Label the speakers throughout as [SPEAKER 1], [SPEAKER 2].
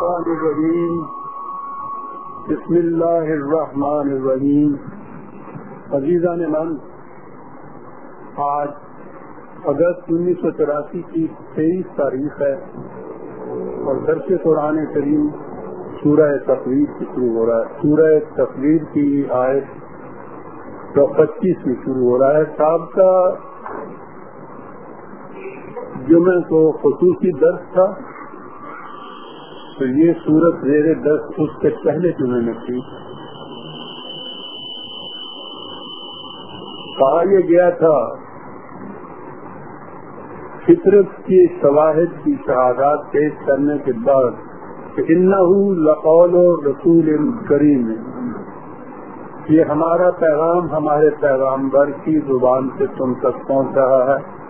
[SPEAKER 1] الشيطان الرجيم. بسم الله الرحمن الرحيم. عزیزان من، آج اگست انیس سو چوراسی کی تیئیس تاریخ ہے اور درس قرآن کریم سورہ تقریر سے شروع ہو رہا ہے. سورہ تقریر کی آیت تو پچیس میں شروع ہو رہا ہے. صاحب کا جمعہ کو خصوصی درس تھا. تو یہ سورت زیر دس اس کے پہلے جمعے میں تھی۔ کہا یہ گیا تھا، فطرت کی شواہد کی شہادات پیش کرنے کے بعد لقول و رسول کریم۔ یہ ہمارا پیغام ہمارے پیغامبر کی زبان سے تم تک پہنچ رہا ہے۔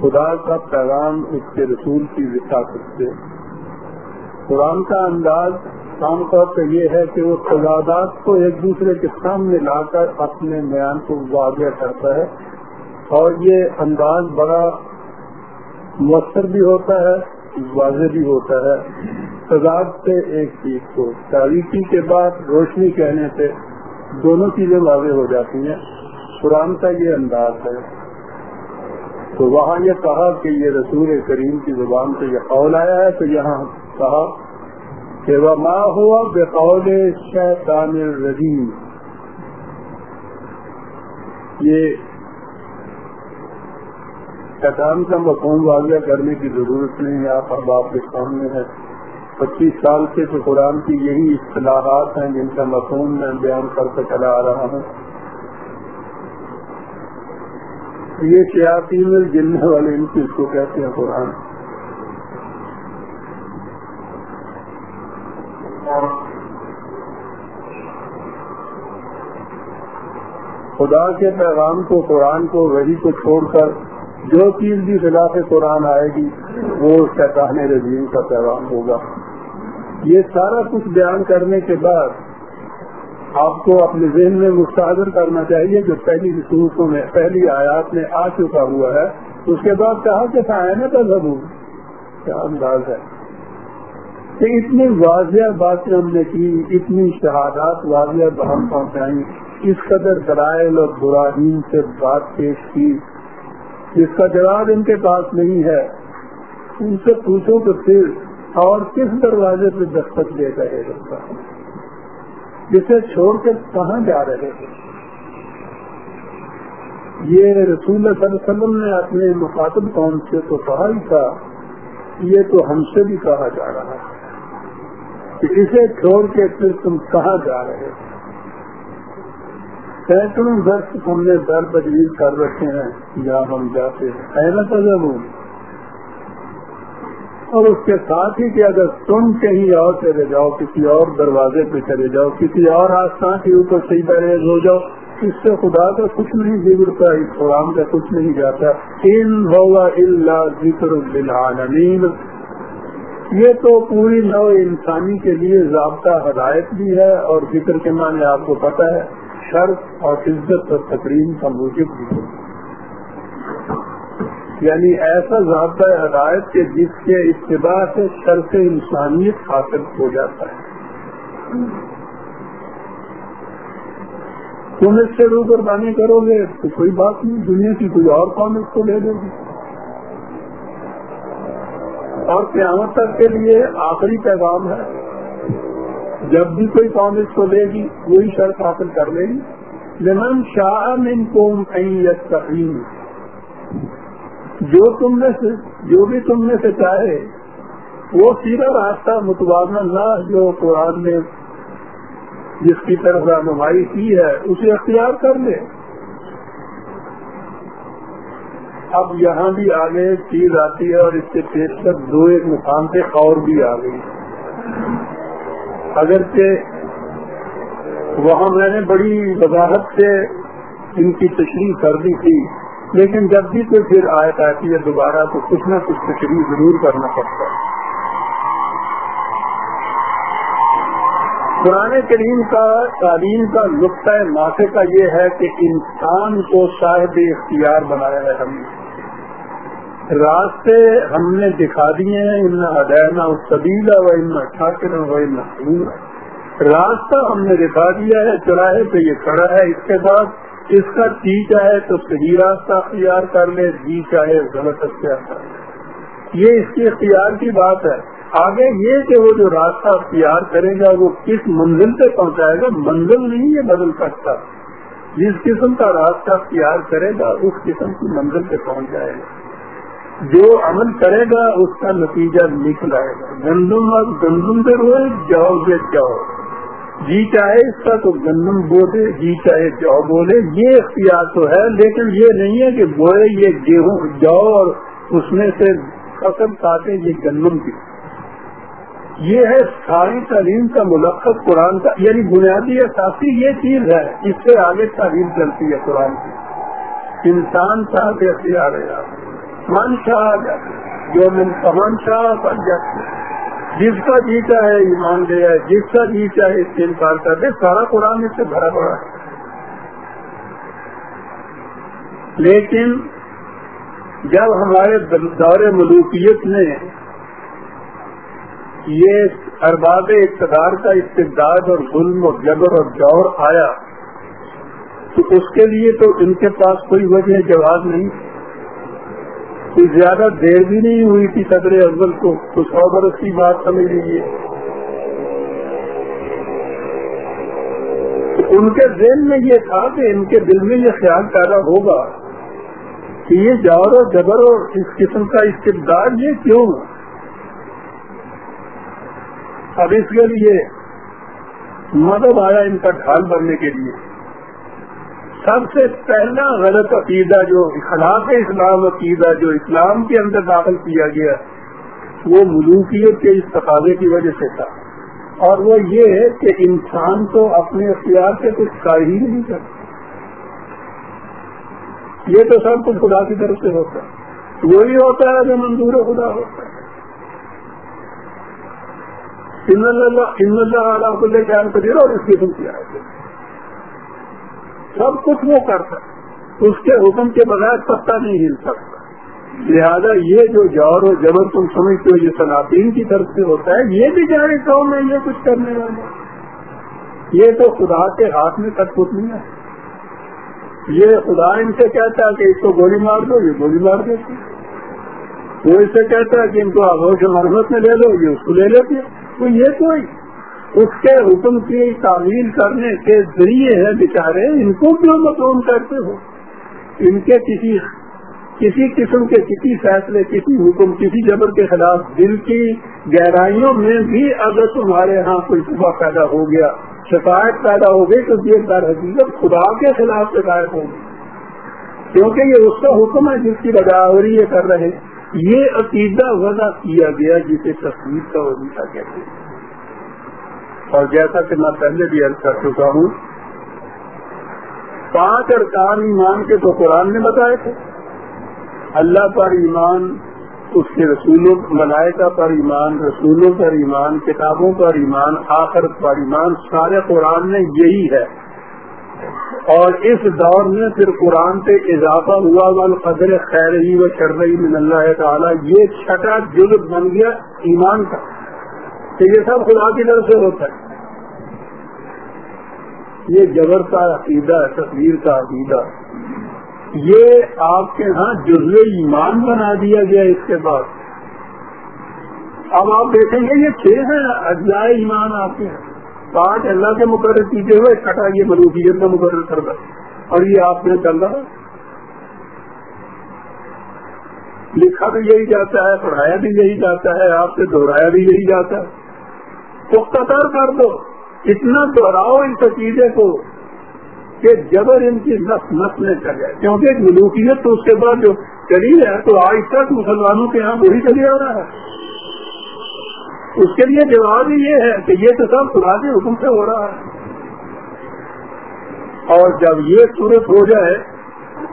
[SPEAKER 1] خدا کا پیغام اس کے رسول کی وساخت سے۔ قرآن کا انداز عام طور پہ یہ ہے کہ وہ تضادات کو ایک دوسرے کے سامنے لا کر اپنے بیان کو واضح کرتا ہے اور یہ انداز بڑا مؤثر بھی ہوتا ہے، واضح بھی ہوتا ہے۔ تضاد سے ایک چیز کو، تاریخی کے بعد روشنی کہنے سے دونوں چیزیں واضح ہو جاتی ہیں۔ قرآن کا یہ انداز ہے۔ تو وہاں یہ کہا کہ یہ رسول کریم کی زبان سے یہ قول آیا ہے، تو یہاں کہا کہ وہ ماں ہوا بے شیطان الرجیم یہ شیطان کا مقوم واضح کرنے کی ضرورت نہیں ہے، آپ اب آپ کے سامنے ہے پچیس سال سے تو قرآن کی یہی اصطلاحات ہیں جن کا مفہوم میں بیان کر کے چلا آ رہا ہوں۔ یہ سیاسی میں جلنے والے ان کی اس کو کہتے ہیں قرآن۔ خدا کے پیغام کو، قرآن کو وہی کو چھوڑ کر جو چیز بھی خلاف قرآن آئے گی، وہ شیطان رضیم کا پیغام ہوگا۔ یہ سارا کچھ بیان کرنے کے بعد آپ کو اپنے ذہن میں مستحر کرنا چاہیے، جو پہلی رسوخوں میں، پہلی آیات میں آ چکا ہوا ہے۔ اس کے بعد کہا کہ سائن کا ضرور کیا انداز ہے؟ کہ اتنی واضح باتیں ہم نے کی، اتنی شہادات واضح بہم پہنچائی۔ اس قدر درائل اور براہین سے بات پیش کی جس کا جواب ان کے پاس نہیں ہے۔ ان سے پوچھو تو پھر اور کس دروازے پہ دستخط دے رہے گا جسے چھوڑ کر کہاں جا رہے ہیں؟ یہ رسول اللہ صلی اللہ علیہ وسلم نے اپنے مخاطب قوم سے تو کہا ہی تھا، یہ تو ہم سے بھی کہا جا رہا ہے کہ اسے چھوڑ کے پھر تم کہاں جا رہے سینکڑوں درخت ہم نے در تجویز کر رکھے ہیں جہاں ہم جاتے ہیں۔ ایسا تجربہ اور اس کے ساتھ ہی کہ اگر تم کہیں اور چلے جاؤ، کسی اور دروازے پہ چلے جاؤ، کسی اور آستان کے اوپر صحیح بریز ہو جاؤ، اس سے خدا کا کچھ نہیں بگڑتا اس قرآن کا کچھ نہیں جاتا۔ ان ہوگا اللہ ذکر بالعالمین یہ تو پوری نو انسانی کے لیے ضابطہ ہدایت بھی ہے اور ذکر کے معنی آپ کو پتہ ہے۔ شرط اور عزت اور تقریم کا موجب بھی یعنی ایسا ضابطہ ہدایت کے جس کے اتباع سے شرط انسانیت حاصل ہو جاتا ہے۔ تم اس سے روبر بانی کرو گے تو کوئی بات نہیں، دنیا کی کوئی اور قوم اس کو لے دے گی۔ اور قیامت تک کے لیے آخری پیغام ہے۔ جب بھی کوئی قوم اس کو لے گی، وہی شرط حاصل کر لے گی۔ لمن شاہ من قوم تقریم جو تم میں سے، جو بھی تم میں سے چاہے، وہ سیدھا راستہ متوازن نہ جو قرآن نے جس کی طرف رہنمائی کی ہے، اسے اختیار کر لے۔ اب یہاں بھی آگے چیز آتی ہے اور اس سے پیش کر دو ایک مقام پہ اور بھی آ گئی اگرچہ وہاں میں نے بڑی وضاحت سے ان کی تشریح کر دی تھی، لیکن جب بھی کوئی پھر آیت آتی ہے دوبارہ تو کچھ نہ کچھ تشریح ضرور کرنا پڑتا ہے۔ قرآن کریم کا تعلیم کا نقطۂ نافع کا یہ ہے کہ انسان کو صاحب اختیار بنایا ہے ہم۔ نے راستے ہم نے دکھا دیے ہیں، ان ادینا سبیلا و ان ٹھاکر و ان راستہ ہم نے دکھا دیا ہے چراہے پہ یہ کھڑا ہے اس کے بعد اس کا جی چاہے تو صحیح راستہ اختیار کر لے جی چاہے غلط اختیار کر لے۔ یہ اس کی اختیار کی بات ہے۔ آگے یہ کہ وہ جو راستہ اختیار کرے گا، وہ کس منزل پہ پہنچائے گا؟ منزل نہیں، یہ بدل سکتا۔ جس قسم کا راستہ اختیار کرے گا، اس قسم کی منزل پہ پہنچ جائے گا۔ جو عمل کرے گا، اس کا نتیجہ نکل آئے گا۔ گندم اور گندم سے روئے، جاؤ گے جاؤ۔ جی چاہے اس کا تو گندم بولے جی چاہے جاؤ بولے، یہ اختیار تو ہے، لیکن یہ نہیں ہے کہ بوئے یہ گیہوں جاؤ اور اس میں سے فصل کاٹے یہ گندم کی۔ یہ ہے ساری تعلیم کا ملخص قرآن کا یعنی بنیادی احساسی یہ چیز ہے، اس سے آگے تعلیم چلتی ہے قرآن کی۔ انسان صاحب اختیار ہے۔ من شاہ جو من پمن شاہ بن جس کا جی چاہے ایمان لے آئے جس کا جی چاہے اس سے انکار کر دے، سارا قرآن اس سے بھرا پڑا ہے۔ لیکن جب ہمارے دور ملوکیت نے یہ ارباب اقتدار کا استقدار اور ظلم اور جبر اور جور آیا، تو اس کے لیے تو ان کے پاس کوئی وجہ جواب نہیں۔ کوئی زیادہ دیر بھی نہیں ہوئی تھی صدر اول کو، تو سو برس کی بات سمجھ لیجیے ان کے ذہن میں یہ تھا کہ ان کے دل میں یہ خیال پیدا ہوگا کہ یہ جور اور جبر اور اس قسم کا استقدار یہ کیوں؟ اب اس کے لیے مدد آیا ان کا ڈھال بننے کے لیے۔ سب سے پہلا غلط عقیدہ جو خلاف اسلام عقیدہ جو اسلام کے اندر داخل کیا گیا، وہ ملوکیت کے اس تقاضے کی وجہ سے تھا۔ اور وہ یہ ہے کہ انسان تو اپنے اختیار سے کچھ کر ہی نہیں کرتا یہ تو سب کچھ خدا کی طرف سے ہوتا ہے۔ وہی ہوتا ہے جو منظور خدا ہوتا ہے۔ ان اللہ علیہ کو لے جان کو دے اور اس کی کیا ہے؟ سب کچھ وہ کرتا اس کے حکم کے بغیر پتا نہیں ہل سکتا۔ لہذا یہ جو جور و جبر تم سمجھتے ہو، یہ صنعتین کی طرف سے ہوتا ہے، یہ بھی جانے قوم میں یہ کچھ کرنے والا یہ تو خدا کے ہاتھ میں کٹ پت نہیں ہے۔ یہ خدا ان سے کہتا ہے کہ اس کو گولی مار دو، یہ گولی مار دیتی وہ اس سے کہتا ہے کہ ان کو آگوش مرمت میں لے لو، یہ اس کو لے لیتے تو یہ کوئی اس کے حکم کی تعمیل کرنے کے ذریعے ہیں بیچارے، ان کو کیوں مقروم کرتے ہو۔ ان کے کسی کسی قسم کے، کسی فیصلے، کسی حکم، کسی جبر کے خلاف دل کی گہرائیوں میں بھی اگر تمہارے ہاں کوئی صبح پیدا ہو گیا، شکایت پیدا ہو گئی، تو یہ در حقیقت خدا کے خلاف شکایت ہوگی۔ کیونکہ یہ اس کا حکم ہے جس کی بداوری یہ کر رہے یہ عقیدہ وضع کیا گیا جسے تصویر کا وظیفہ کہتے ہیں۔ اور جیسا کہ میں پہلے بھی عرض کر چکا ہوں، پانچ ارکان ایمان کے تو قرآن نے بتائے تھے۔ اللہ پر ایمان، اس کے رسولوں، ملائکہ پر ایمان، رسولوں پر ایمان، کتابوں پر ایمان، آخرت پر ایمان، سارے قرآن میں یہی ہے۔ اور اس دور میں پھر قرآن پہ اضافہ ہوا ول قدر خیر و شرعی من اللہ تعالیٰ، یہ چھٹا جلد بن گیا ایمان کا۔ کہ یہ سب خدا کی طرف سے ہوتا ہے۔ یہ جبر کا عقیدہ تصویر کا عقیدہ۔ یہ آپ کے ہاں جزو ایمان بنا دیا گیا اس کے بعد۔ اب آپ دیکھیں گے، یہ چھ ہیں اجزائے ایمان آپ کے۔ پانچ اللہ کے مقرر کیجیے ہوئے کٹا یہ مروفیت کا مقرر کر رہا اور یہ آپ نے چل رہا لکھا بھی یہی جاتا ہے، پڑھایا بھی یہی جاتا ہے، آپ سے دہرایا بھی یہی جاتا ہے۔ پختر کر دو۔ اتنا دوہراؤ ان عقیدے کو کہ جبر ان کی نس نس میں چل جائے۔ کیونکہ ملوکیت تو اس کے بعد جو چلی ہے، تو آج تک مسلمانوں کے یہاں وہی چلی آ رہا ہے۔ اس کے لیے جواب ہی یہ ہے کہ یہ تو سب خدا کے حکم سے ہو رہا ہے۔ اور جب یہ صورت ہو جائے،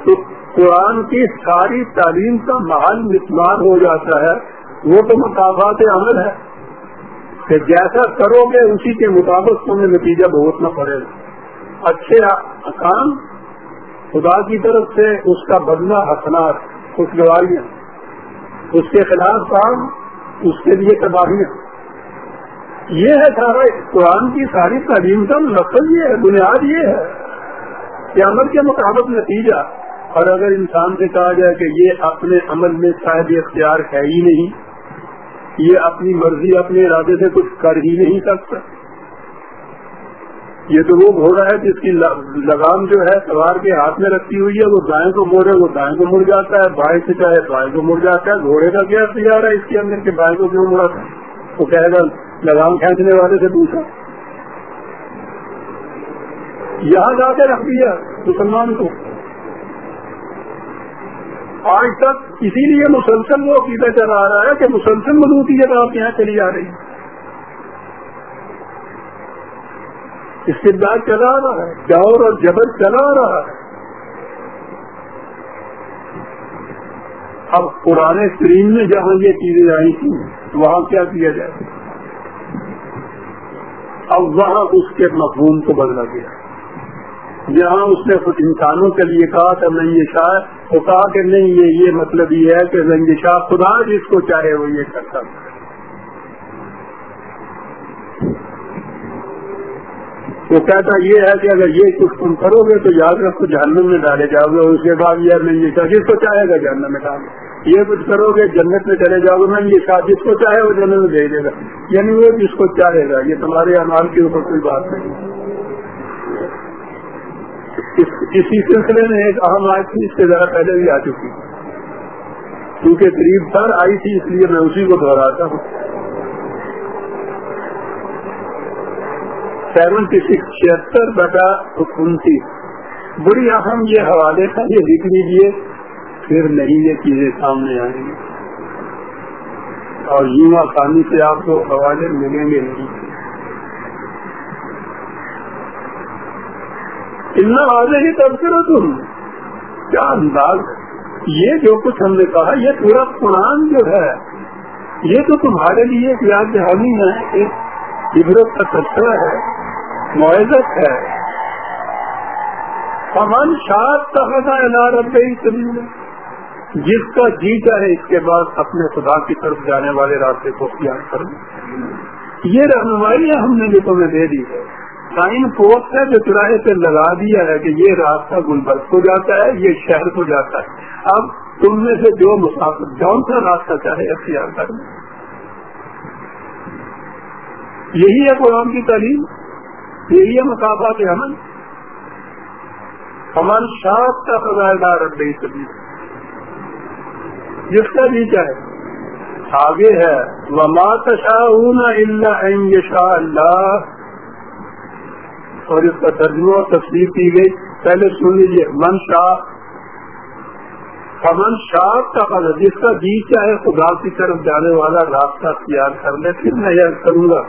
[SPEAKER 1] تو قرآن کی ساری تعلیم کا محل مسمار ہو جاتا ہے۔ وہ تو مقافات عمل ہے۔ کہ جیسا کرو گے اسی کے مطابق تمہیں نتیجہ بھگتنا پڑے گا۔ اچھے خدا کی طرف سے، اس کا بدلہ حسنات، خوشگواریاں۔ اس کے خلاف کام، اس کے لیے تباہیاں۔ یہ ہے سارا قرآن کی ساری تعلیم کا مقصد یہ ہے، بنیاد یہ ہے کہ عمل کے مطابق نتیجہ۔ اور اگر انسان سے کہا جائے کہ یہ اپنے عمل میں صاحب اختیار ہے ہی نہیں یہ اپنی مرضی اپنے ارادے سے کچھ کر ہی نہیں سکتا۔ یہ تو وہ گھوڑا ہے جس کی لگام جو ہے سوار کے ہاتھ میں رکھی ہوئی ہے، وہ دائیں کو موڑے، وہ دائیں کو مڑ جاتا ہے، بائیں سے چاہے بائیں کو مڑ جاتا ہے۔ گھوڑے کا کیا اختیار ہے اس کے اندر کے بائیں کو کیوں مڑا تھا وہ کہے گا، لگام کھینچنے والے سے پوچھا۔ یہاں جا کے رکھ دیا مسلمان کو۔ آج تک اسی لیے مسلسل وہ عقیدہ چلا رہا ہے کہ مسلسل ملوثیت آپ یہاں چلی آ رہی ہے استدار چلا رہا ہے، جور اور جبر چلا رہا ہے۔ اب پرانے اسکرین میں جہاں یہ چیزیں آئی تھی وہاں کیا کیا جائے؟ اب وہاں اس کے مفہوم کو بدلا گیا۔ جہاں اس نے کچھ انسانوں کے لیے کہا تھا نہیں شاہ وہ کہا کہ نہیں، یہ یہ مطلب یہ ہے کہ رنگ شاہ خدا جس کو چاہے وہ یہ کر سکتا وہ کہتا یہ ہے کہ اگر یہ کچھ تم کرو گے تو یاد رکھو جہنم میں ڈالے جاؤ گے، اور اس کے بعد یہ نہیں شاہ جس کو چاہے گا جہنم میں ڈال یہ کچھ کرو گے، جنت میں چلے جاؤ گے، میں یہ شاہ جس کو چاہے وہ جنت میں دے دے گا۔ یعنی وہ جس کو چاہے گا، یہ تمہارے انال کے اوپر کوئی بات نہیں۔ اسی سلسلے میں ایک اہم آج تھی، اس سے ذرا پہلے بھی آ چکی۔ کیونکہ قریب پر آئی تھی، اس لیے میں اسی کو دہراتا ہوں۔ سیونٹی سکس، چھہتر بٹا انتیس۔ بڑی اہم یہ حوالے تھا، یہ لکھ لیجیے پھر نہیں یہ چیزیں سامنے آئیں۔ گی اور یوں آسانی سے آپ کو حوالے ملیں گے نہیں۔ اتنا آگے ہی تب کرو تم کیا انداز یہ جو کچھ ہم نے کہا، یہ پورا قرآن جو ہے، یہ تو تمہارے لیے ایک یاد دہانی ہے، ایک عبرت کا سچا ہے، معزت ہے۔ امن شاد کا خزا رب جس کا جی چاہے اس کے بعد اپنے خدا کی طرف جانے والے راستے کو اختیار کروں یہ رہنمائی ہم نے جو تمہیں دے دی ہے سائن پوسٹ ہے جو چراہے پہ لگا دیا ہے کہ یہ راستہ گلبرگ کو جاتا ہے، یہ شہر کو جاتا ہے۔ اب تم میں سے جو مسافر جون سا راستہ چاہے اختیار کر۔ یہی ہے قرآن کی تعلیم، یہی ہے مسافات امن امن شاپ کا فضائدار رب سبھی جس کا بھی چاہے۔ آگے ہے، وما تشاؤون الا ان یشاء اللہ اور اس کا ترجمہ اور تفصیل کی گئی۔ پہلے سن لیجیے من شاہ امن شاہ کا قدر جس کا جی چاہے خدا کی طرف جانے والا راستہ اختیار کر لے، پھر میں یہ کروں گا،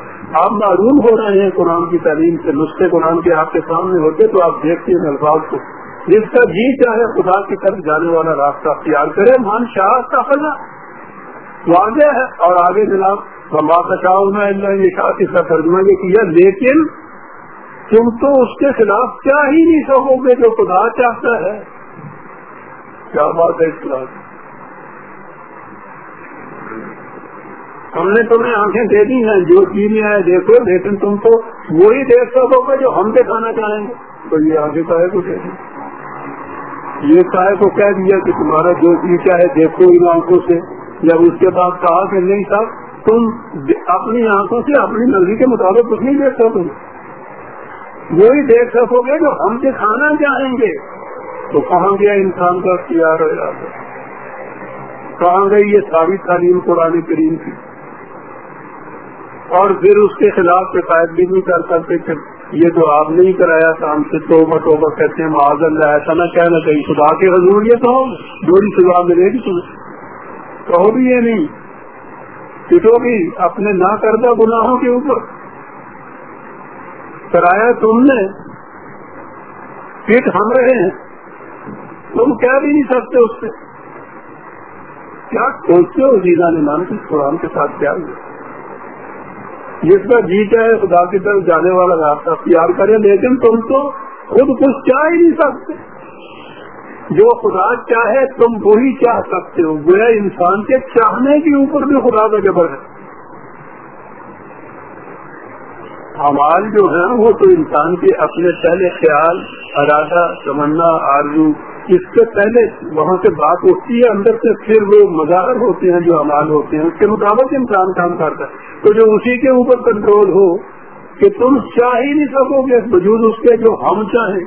[SPEAKER 1] آپ معروم ہو رہے ہیں قرآن کی تعلیم سے، نسخے قرآن کے آپ کے سامنے ہوتے تو آپ دیکھتے ہیں الفاظ کو۔ جس کا جی چاہے خدا کی طرف جانے والا راستہ اختیار کرے، من شاہ کا قدر واضح ہے۔ اور آگے جناب بات شاہ میں شاہ اس کا ترجمہ یہ کیا، لیکن تم تو اس کے خلاف کیا ہی نہیں سکو گے جو خدا چاہتا ہے؟ کیا بات ہے خلاف؟ ہم نے تمہیں آنکھیں دے دی ہیں، جو چیزیں ہیں دیکھو، لیکن تم تو وہی دیکھ سکو گے جو ہم دکھانا چاہیں گے۔ تو یہ آگے کہے کو کہہ یہ کہے کو کہہ دیا کہ تمہارا جو چیز چاہے دیکھو ان آنکھوں سے۔ جب اس کے بعد کہا کہ نہیں صاحب، تم اپنی آنکھوں سے اپنی مرضی کے مطابق کچھ نہیں دیکھ سکو وہی دیکھ سکو گے جو ہم دکھانا چاہیں گے۔ تو کہاں گیا انسان کا اختیار ہو جاتا کہاں گئی یہ ساری تعلیم قرآن کریم کی؟ اور پھر اس کے خلاف شکایت بھی نہیں کر سکتے کہ یہ تو آپ نہیں کرایا تھا، ہم سے توبہ توبہ کہتے ہیں معذ اللہ، ایسا نہ کہنا چاہیے۔ خدا کے حضور، یہ تو بڑی سزا ملے گی تمہیں۔ کہو بھی یہ نہیں۔ پٹو گی اپنے نہ کردہ گناہوں کے اوپر۔ کرایا تم نے؟ پیٹ ہم رہے ہیں۔ تم کیا بھی نہیں سکتے اس سے۔ کیا سوچتے ہو جیزا نے مان کی؟ قرآن کے ساتھ کیا ہوا جس کا جی چاہے خدا کی طرف جانے والا راستہ اختیار کرے، لیکن تم تو خود کچھ کیا ہی نہیں سکتے۔ جو خدا چاہے، تم وہی چاہ سکتے ہو۔ گویا انسان کے چاہنے کے اوپر بھی خدا کا جبر ہے۔ امال جو ہیں وہ تو انسان کے اپنے پہلے خیال، ارادہ، تمنا، آرزو، اس سے پہلے وہاں سے بات ہوتی ہے، اندر سے پھر وہ مظاہر ہوتے ہیں جو امال ہوتے ہیں، اس کے مطابق انسان کام کرتا ہے۔ تو جو اسی کے اوپر کنٹرول ہو کہ تم چاہ ہی نہیں سکو گے، وجود اس کے جو ہم چاہیں۔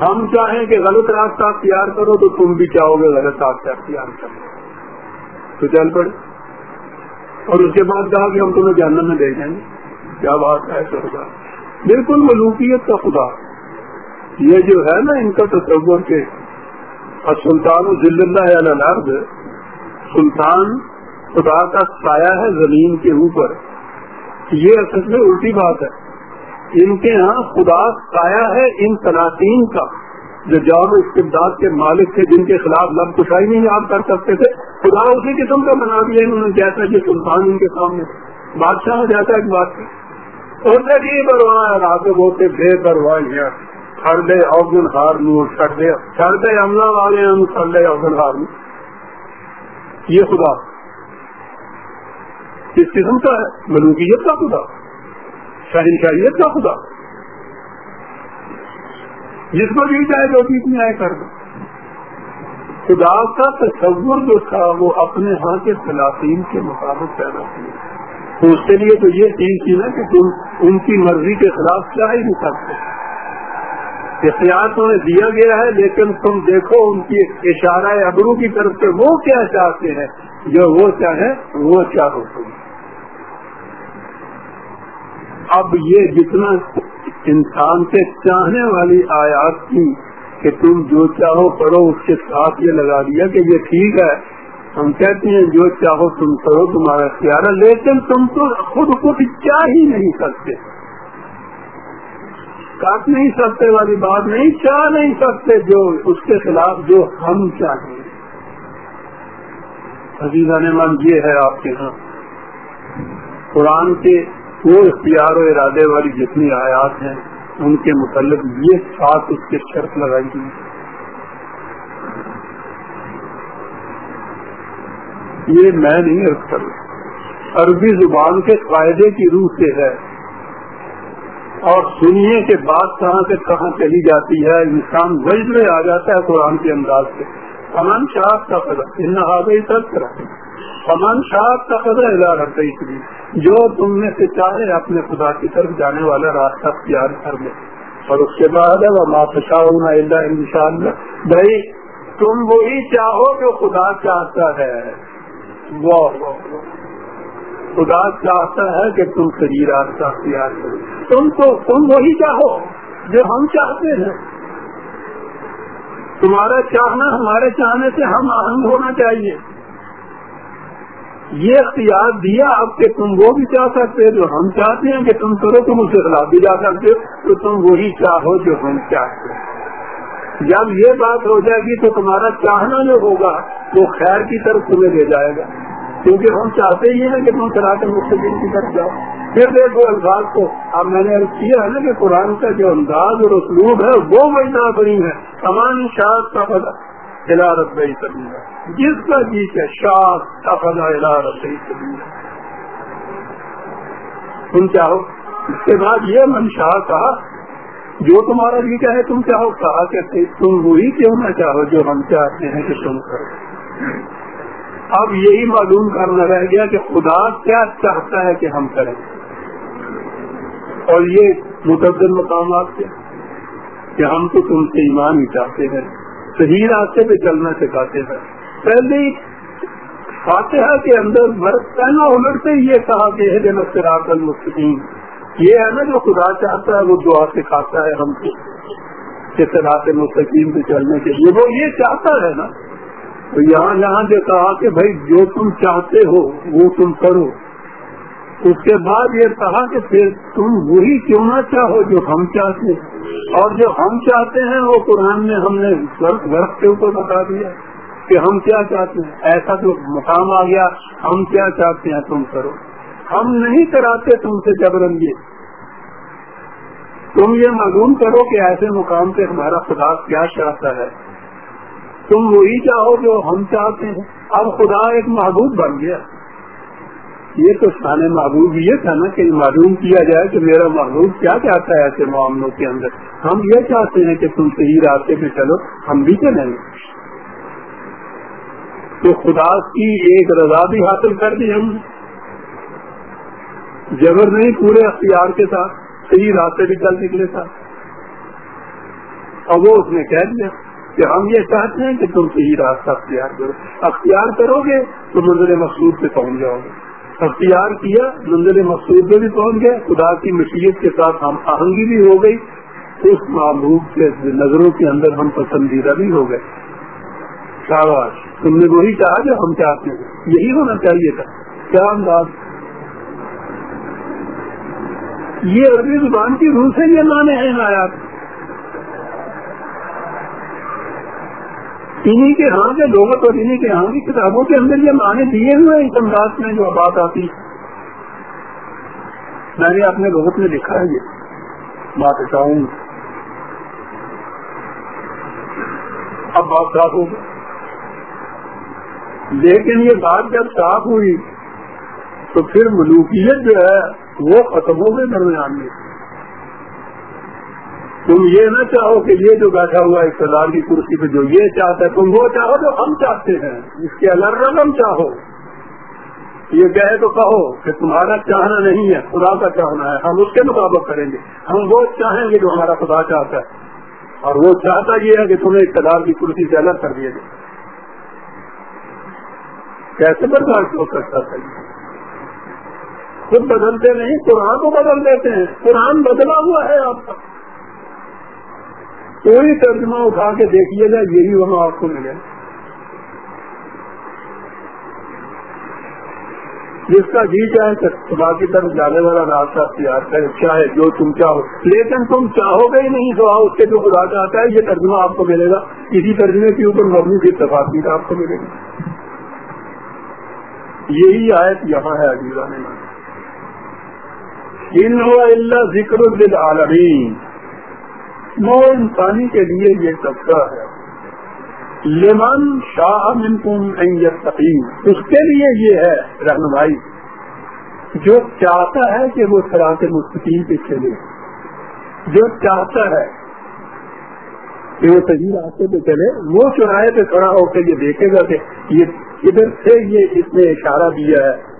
[SPEAKER 1] ہم چاہیں کہ غلط راستہ اختیار کرو تو تم بھی چاہو گے غلط راستہ اختیار کرو۔ تو چل پڑے۔ اور اس کے بعد کہا کہ ہم تمہیں جاننا میں دے جائیں گے۔ کیا بات ہے خدا بالکل ملوکیت کا خدا۔ یہ جو ہے نا ان کا تصور کے سلطان ضلع اللہ سلطان خدا کا سایہ ہے زمین کے اوپر۔ یہ اصل میں الٹی بات ہے۔ ان کے ہاں خدا سایہ ہے ان تناطین کا۔ جو جاب استبداد کے مالک تھے، جن کے خلاف لب کشائی نہیں یاد کر سکتے تھے، خدا اسی قسم کا بنا دیا انہوں نے، جیسا کہ سلطان ان کے سامنے۔ بادشاہ جیسا ایک بات اور جی رات بولتے بے پرواہ سردے اوگن ہار نور سردے سردے عملہ والے ہم سردے اوگن ہار یہ خدا۔ کس قسم کا ہے، ملوکیت کا خدا۔ شہنشاہیت کا خدا۔ جس کو بھی چاہے جو بھی اتنی آئے کر دو خدا کا تصور جو تھا، وہ اپنے ہاں کے خلافین کے مطابق پیدا کیا۔ تو اس کے لیے تو یہ چیز تھی نا کہ تم ان کی مرضی کے خلاف کیا ہی نہیں سکتے اختیار تمہیں دیا گیا ہے، لیکن تم دیکھو ان کی اشارہ ابرو کی طرف سے وہ کیا چاہتے ہیں۔ جو وہ چاہے وہ چاہو تم اب یہ جتنا انسان کے چاہنے والی آیات تھی کہ تم جو چاہو کرو اس کے ساتھ یہ لگا دیا کہ یہ ٹھیک ہے۔ ہم کہتے ہیں، جو چاہو تم کرو تمہارا اختیار ہے، لیکن تم تو خود کچھ اچھا چاہ ہی نہیں سکتے کاٹ نہیں سکتے والی بات نہیں، چاہ نہیں سکتے جو اس کے خلاف جو ہم چاہیں۔ عزیزہ نے من یہ ہے آپ کے ہاں۔ قرآن کے وہ اختیار و ارادے والی جتنی آیات ہیں، ان کے متعلق یہ ساتھ اس کے شرط لگائی گئی۔ یہ میں نہیں عرض کر عربی زبان کے قاعدے کی روح سے ہے۔ اور سنیے کے بعد کہاں سے کہاں چلی جاتی ہے۔ انسان وجد میں آ جاتا ہے قرآن کے انداز سے۔ امن شاہ کا قدر امن شاہ کا قدر ادا رکھتے اس لیے جو تم میں سے چاہے اپنے خدا کی طرف جانے والا راستہ تیار کر لے اور اس کے بعد ہے وہ ماپشا ان شاء اللہ۔ بھائی، تم وہی چاہو جو خدا چاہتا ہے۔ وہ خدا چاہتا ہے کہ تم صحیح راستہ اختیار کرو۔ تم تو تم وہی چاہو جو ہم چاہتے ہیں۔ تمہارا چاہنا ہمارے چاہنے سے ہم آہنگ ہونا چاہیے۔ یہ اختیار دیا اب کہ تم وہ بھی چاہ سکتے جو ہم چاہتے ہیں کہ تم کرو، تم اس کے خلاف بھی جا سکتے ہو۔ تو تم وہی چاہو جو ہم چاہتے ہیں۔ جب یہ بات ہو جائے گی تو تمہارا چاہنا جو ہوگا وہ خیر کی طرف تمہیں لے جائے گا۔ کیونکہ ہم چاہتے ہی ہیں کہ تم سراط مستقبل کی طرف جاؤ۔ پھر دیکھو الفاظ کو۔ اب میں نے کیا ہے نا کہ قرآن کا جو انداز اور اسلوب ہے وہ وہی بڑی ہے۔ تمام شاخ کا فضا علاقت بھائی سبھی جس کا جیت ہے شاخ کا فضا علاقت بھائی سبھی تم چاہو؟ اس کے بعد یہ منشا کہا جو تمہارا جی ہے تم چاہو کہا کہ تم وہی کیوں نہ چاہو جو ہم چاہتے ہیں کہ تم کرو۔ اب یہی معلوم کرنا رہ گیا کہ خدا کیا چاہتا ہے کہ ہم کریں۔ اور یہ متبدل مقامات کے کہ ہم تو تم سے ایمان ہی چاہتے ہیں، صحیح راستے پہ چلنا سکھاتے ہیں۔ پہلے فاتحہ کے اندر مرد پہنا، الٹتے یہ کہا کہ دن سراط المستقیم۔ یہ ہے نا جو خدا چاہتا ہے، وہ دعا سکھاتا ہے ہم کو کہ سراط مستقیم پہ چلنے کے لیے۔ وہ یہ چاہتا ہے نا۔ تو یہاں یہاں جو کہا کہ بھائی جو تم چاہتے ہو، وہ تم کرو۔ اس کے بعد یہ کہا کہ پھر تم وہی کیوں نہ چاہو جو ہم چاہتے ہیں۔ اور جو ہم چاہتے ہیں، وہ قرآن میں ہم نے ورق کے اوپر بتا دیا کہ ہم کیا چاہتے ہیں۔ ایسا جو مقام آ گیا، ہم کیا چاہتے ہیں، تم کرو۔ ہم نہیں کراتے تم سے جبرنگی تم یہ معلوم کرو کہ ایسے مقام پہ ہمارا خدا کیا چاہتا ہے۔ تم وہی چاہو جو ہم چاہتے ہیں۔ اب خدا ایک محبوب بن گیا۔ یہ تو شان محبوب یہ تھا نا کہ معلوم کیا جائے کہ میرا محبوب کیا چاہتا ہے ایسے معاملوں کے اندر۔ ہم یہ چاہتے ہیں کہ تم صحیح راستے پہ چلو، ہم بھی چلیں گے۔ تو خدا کی ایک رضا بھی حاصل کر دی ہم جبر نہیں، پورے اختیار کے ساتھ، صحیح راستے بھی چل نکلے تھا اور وہ اس نے کہہ دیا کہ ہم یہ چاہتے ہیں کہ تم صحیح راستہ اختیار کرو۔ اختیار کرو گے تو منظر مقصود پہ پہنچ جاؤ گے۔ اختیار کیا منظر مقصود پہ بھی پہنچ گئے۔ خدا کی مشیت کے ساتھ ہم آہنگی بھی ہو گئی۔ اس محبوب کے نظروں کے اندر ہم پسندیدہ بھی ہو گئے۔ شاباش تم نے وہی کہا جو ہم چاہتے ہیں۔ یہی ہونا چاہیے تھا۔ کیا انداز؟ یہ عربی زبان کی روح سے یہ مانے ہیں آیات انہیں کے ہاں کے لوگوں اور انہیں کے ہاں کی کتابوں کے اندر یہ معنی دیے ہوئے اس انداز میں جو بات آتی۔ میں نے اپنے لوگوں میں لکھا ہے یہ بات چاہوں۔ اب بات صاف ہو گئی۔ لیکن یہ بات جب صاف ہوئی تو پھر ملوکیت جو ہے وہ ختم ہو گئے درمیان میں تم یہ نہ چاہو کہ یہ جو بیٹھا ہوا اقتدار کی کرسی پہ جو یہ چاہتا ہے، تم وہ چاہو جو ہم چاہتے ہیں۔ اس کے الگ رقم چاہو۔ یہ کہے تو کہو کہ تمہارا چاہنا نہیں ہے، خدا کا چاہنا ہے۔ ہم اس کے مطابق کریں گے۔ ہم وہ چاہیں گے جو ہمارا خدا چاہتا ہے۔ اور وہ چاہتا یہ ہے کہ تمہیں اقتدار کی کرسی سے الگ کر دیا جائے۔ کیسے برداشت ہو سکتا تھا خود بدلتے نہیں، قرآن کو بدل دیتے ہیں۔ قرآن بدلا ہوا ہے آپ کا۔ کوئی ترجمہ اٹھا کے دیکھیے گا، یہی وہاں آپ کو ملے جس کا جی چاہے صبح کی طرف جانے والا راستہ اختیار کرے چاہے جو تم چاہو۔ لیکن تم چاہو گے ہی نہیں تو اس کے جو خدا چاہتا ہے، یہ ترجمہ آپ کو ملے گا۔ اسی ترجمے کے اوپر مبنی کی تفاصیر آپ کو ملے گی۔ یہی آیت یہاں ہے عجیبہ میں ان اللہ ذکر العالمین نو انسانی کے لیے یہ طبقہ ہے۔ لمن شاہ اس کے لیے یہ ہے رہنمائی۔ جو چاہتا ہے کہ وہ سراط مستقیم پہ چلے۔ جو چاہتا ہے کہ وہ صحیح راستے پہ چلے۔ وہ چوراہے پہ کھڑا ہو کے یہ دیکھے گا کہ یہ ادھر سے یہ اس نے اشارہ دیا ہے۔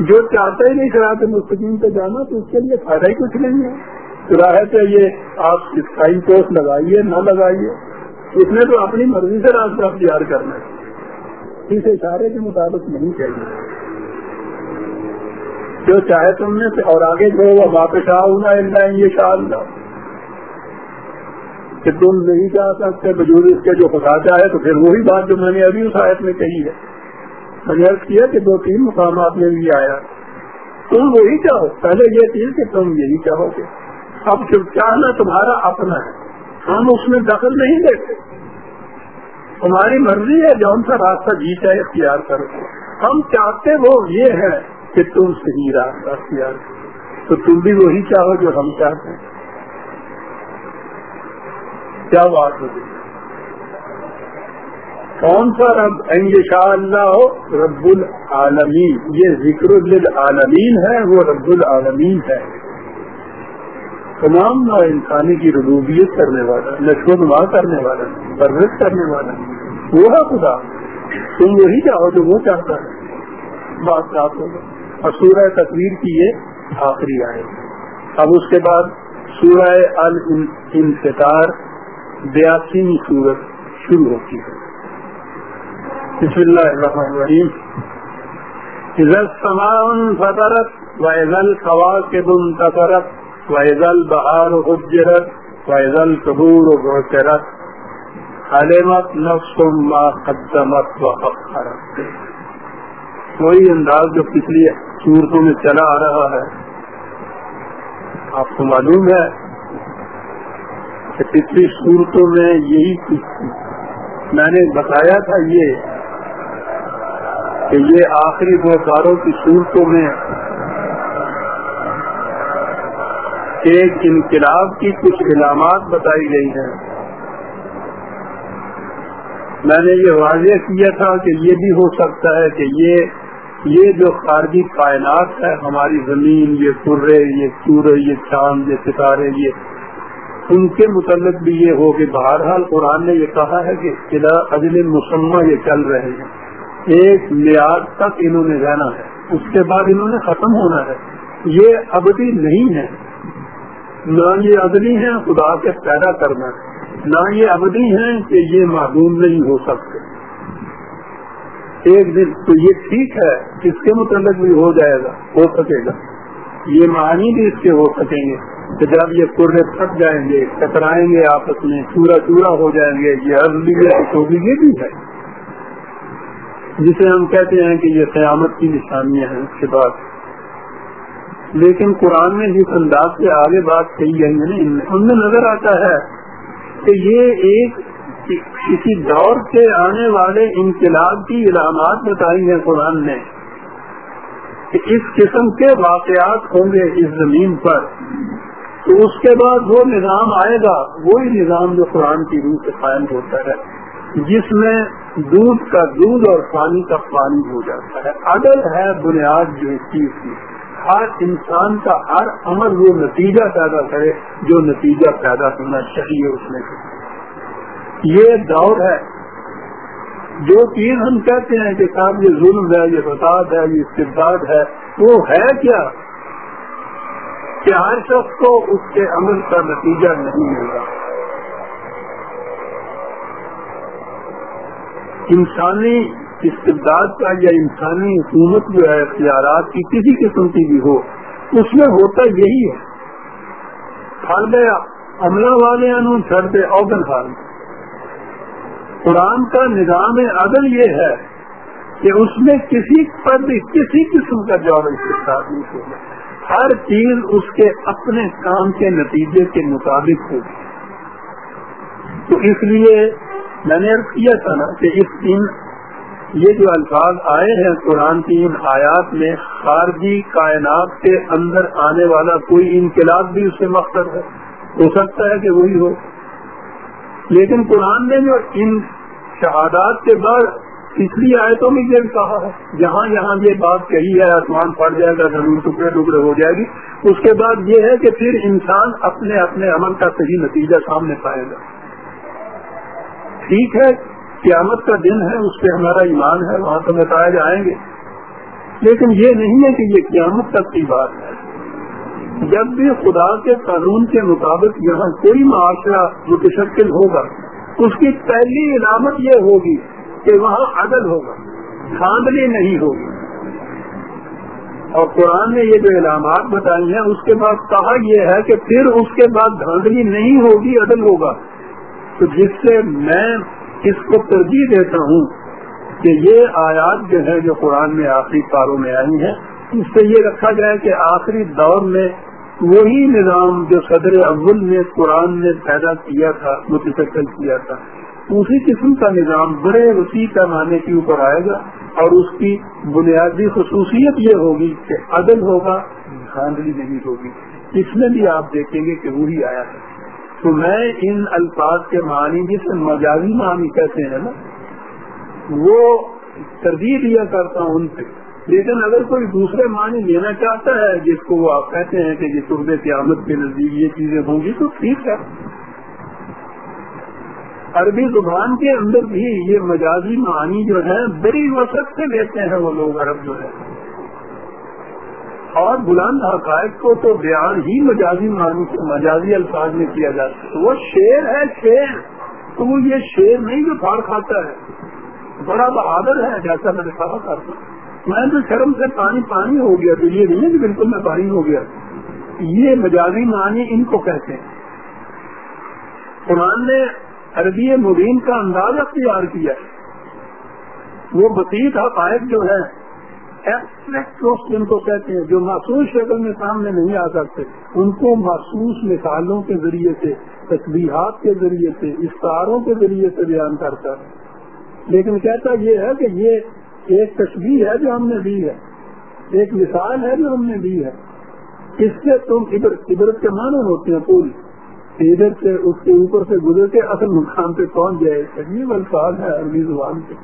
[SPEAKER 1] جو چاہتا ہی نہیں سراط مستقیم پہ جانا تو اس کے لیے فائدہ ہی کچھ نہیں ہے۔ چراہے پہ یہ آپ سائن پوسٹ لگائیے، نہ لگائیے۔ اس نے تو اپنی مرضی سے راستہ اختیار کرنا ہے۔ اس اشارے کے مطابق نہیں چاہیے۔ جو چاہے تم نے اور آگے جو وہ واپس آؤں یہ شال کہ تم نہیں چاہ سکتے بزرگ اس کے جو پتا چاہے تو پھر وہی بات جو میں نے ابھی اس آیت میں کہی ہے۔ عرض کیا کہ دو تین مقامات میں بھی آیا۔ تم وہی چاہو۔ پہلے یہ چیز کہ تم یہی چاہو گے اب جو چاہنا تمہارا اپنا ہے۔ ہم اس میں دخل نہیں دیتے تمہاری مرضی ہے جو سا راستہ جی چاہے اختیار کرو۔ ہم چاہتے وہ یہ ہے کہ تم صحیح راستہ اختیار کرو۔ تو تم بھی وہی چاہو جو ہم چاہتے ہیں۔ کیا بات ہوگی کون سا رب؟ شاء اللہ ہو رب العالمین. یہ ذکر العالمین ہے، وہ رب العالمین ہے. تمام نو انسانی کی ربوبیت کرنے والا، نشو نما کرنے والا، پرورش کرنے والا. وہ ہے خدا. تم وہی چاہو جو وہ چاہتا ہے. بات صاف ہوگا اور سورہ تصویر کی یہ آخری آئے. اب اس کے بعد سورہ الانفطار بیاسی سورت شروع ہوتی ہے. بسم اللہ الرحمن الرحیم فطرت وزل خواص انتصرت فیضل بہار حجرت فیضل قبور گوچرت علمت نفس ما قدمت و اخرت کوئی انداز جو پچھلی صورتوں میں چلا آ رہا ہے. آپ کو معلوم ہے کہ پچھلی صورتوں میں یہی میں نے بتایا تھا یہ کہ یہ آخری دو کی صورتوں میں ایک انقلاب کی کچھ علامات بتائی گئی ہیں۔ میں نے یہ واضح کیا تھا کہ یہ بھی ہو سکتا ہے کہ یہ یہ جو خارجی کائنات ہے، ہماری زمین، یہ سرے یہ سورج یہ چاند، یہ ستارے، یہ ان کے متعلق بھی یہ ہو کہ بہرحال قرآن نے یہ کہا ہے کہ اجل مسمہ یہ چل رہے ہیں۔ ایک میاد تک انہوں نے رہنا ہے۔ اس کے بعد انہوں نے ختم ہونا ہے۔ یہ ابدی نہیں ہے۔ نہ یہ ابدی ہے خدا کے پیدا کرنا۔ نہ یہ ابدی ہے کہ یہ معلوم نہیں ہو سکتے۔ ایک دن تو یہ ٹھیک ہے اس کے متعلق بھی ہو جائے گا، ہو سکے گا۔ یہ معنی بھی اس کے ہو سکیں گے کہ جب یہ پورے تھک جائیں گے، ٹکرائیں گے آپس میں، چورا چورا ہو جائیں گے۔ یہ ازلی تو یہ بھی ہے۔ جسے ہم کہتے ہیں کہ یہ قیامت کی نشانیاں ہیں، اس کے بعد۔ لیکن قرآن میں جس انداز سے آگے بات کہی گئی ہے ان میں نظر آتا ہے کہ یہ ایک کسی دور سے آنے والے انقلاب کی علامات بتائی ہیں قرآن نے کہ اس قسم کے واقعات ہوں گے اس زمین پر۔ تو اس کے بعد وہ نظام آئے گا، وہی نظام جو قرآن کی روح سے قائم ہوتا ہے۔ جس میں دودھ کا دودھ اور پانی کا پانی ہو جاتا ہے۔ عدل ہے بنیاد جو اس چیز کی۔ ہر انسان کا ہر عمل وہ نتیجہ پیدا کرے جو نتیجہ پیدا کرنا چاہیے اس میں۔ یہ دور ہے۔ جو چیز ہم کہتے ہیں کہ صاحب یہ ظلم ہے، یہ فساد ہے، یہ استفاد ہے، وہ ہے کیا؟ کہ ہر شخص کو اس کے عمل کا نتیجہ نہیں مل رہا انسانی استداد کا یا انسانی حکومت جو ہے، اختیارات کی کسی قسم کی بھی ہو، اس میں ہوتا یہی ہے۔ پھل گیا عملہ والے انہوں دے اوگن حال قرآن کا نظام عدل یہ ہے کہ اس میں کسی پر بھی کسی قسم کا جواب استفاد نہیں ہوگا۔ ہر چیز اس کے اپنے کام کے نتیجے کے مطابق ہوگی۔ تو اس لیے میں نے کیا تھا نا کہ اس دن یہ جو الفاظ آئے ہیں قرآن کی ان آیات میں، خارجی کائنات کے اندر آنے والا کوئی انقلاب بھی اس سے مقصد ہے۔ ہو سکتا ہے کہ وہی ہو۔ لیکن قرآن نے جو ان شہادات کے بعد پچھلی آیتوں میں یہ کہا ہے، جہاں یہاں یہ بات کہی ہے، آسمان پڑ جائے گا، زمین ٹکڑے ٹکڑے ہو جائے گی، اس کے بعد یہ ہے کہ پھر انسان اپنے اپنے عمل کا صحیح نتیجہ سامنے پائے گا۔ ٹھیک ہے، قیامت کا دن ہے، اس پہ ہمارا ایمان ہے، وہاں تو بتایا جائیں گے۔ لیکن یہ نہیں ہے کہ یہ قیامت تک کی بات ہے۔ جب بھی خدا کے قانون کے مطابق یہاں کوئی معاشرہ متشکل ہوگا، اس کی پہلی علامت یہ ہوگی کہ وہاں عدل ہوگا دھاندلی نہیں ہوگی۔ اور قرآن نے یہ جو علامات بتائی ہیں، اس کے بعد کہا یہ ہے کہ پھر اس کے بعد دھاندلی نہیں ہوگی، عدل ہوگا۔ تو جس سے میں اس کو ترجیح دیتا ہوں کہ یہ آیات جو ہے جو قرآن میں آخری پاروں میں آئی ہیں، اس سے یہ رکھا جائے کہ آخری دور میں وہی نظام جو صدر اول نے قرآن نے پیدا کیا تھا، متشکل کیا تھا، اسی قسم کا نظام بڑے وسیع پیمانے کے اوپر آئے گا اور اس کی بنیادی خصوصیت یہ ہوگی کہ عدل ہوگا دھاندلی نہیں ہوگی۔ اس میں بھی آپ دیکھیں گے کہ وہی آیا ہے تو میں ان الفاظ کے معنی جسے مجازی معنی کہتے ہیں نا، وہ ترجیح دیا کرتا ہوں ان سے۔ لیکن اگر کوئی دوسرے معنی لینا چاہتا ہے، جس کو وہ آپ کہتے ہیں کہ یہ صبح قیامت کے نزدیک یہ چیزیں ہوں گی، تو ٹھیک ہے۔ عربی زبان کے اندر بھی یہ مجازی معنی جو ہے بڑی وسط سے لیتے ہیں وہ لوگ عرب جو ہے اور بلند حقائق کو تو بیان ہی مجازی معنی مجازی الفاظ میں کیا جاتا ہے۔ وہ شیر ہے شیر تو وہ یہ شیر نہیں جو پھاڑ کھاتا ہے۔ بڑا بہادر ہے، جیسا میں نے کہا کرتا میں تو شرم سے پانی پانی ہو گیا۔ تو یہ نہیں کہ بالکل میں پانی ہو گیا۔ یہ مجازی معنی ان کو کہتے ہیں۔ قرآن نے عربی مبین کا انداز اختیار کیا۔ وہ بسیط حقائق جو ہے جن کو کہتے ہیں، جو محسوس شکل میں سامنے نہیں آ سکتے، ان کو محسوس مثالوں کے ذریعے سے، تصویرات کے ذریعے سے اشتہاروں کے ذریعے سے بیان کرتا ہے۔ لیکن کہتا یہ ہے کہ یہ ایک تصویر ہے جو ہم نے دی ہے۔ ایک مثال ہے جو ہم نے دی ہے۔ اس سے تم عبرت کے معنی ہوتے ہیں پوری۔ ادھر سے، اس کے اوپر سے گزر کے اصل مقام پہ پہنچ جائے۔ عجیب الفاظ ہے عربی زبان کے۔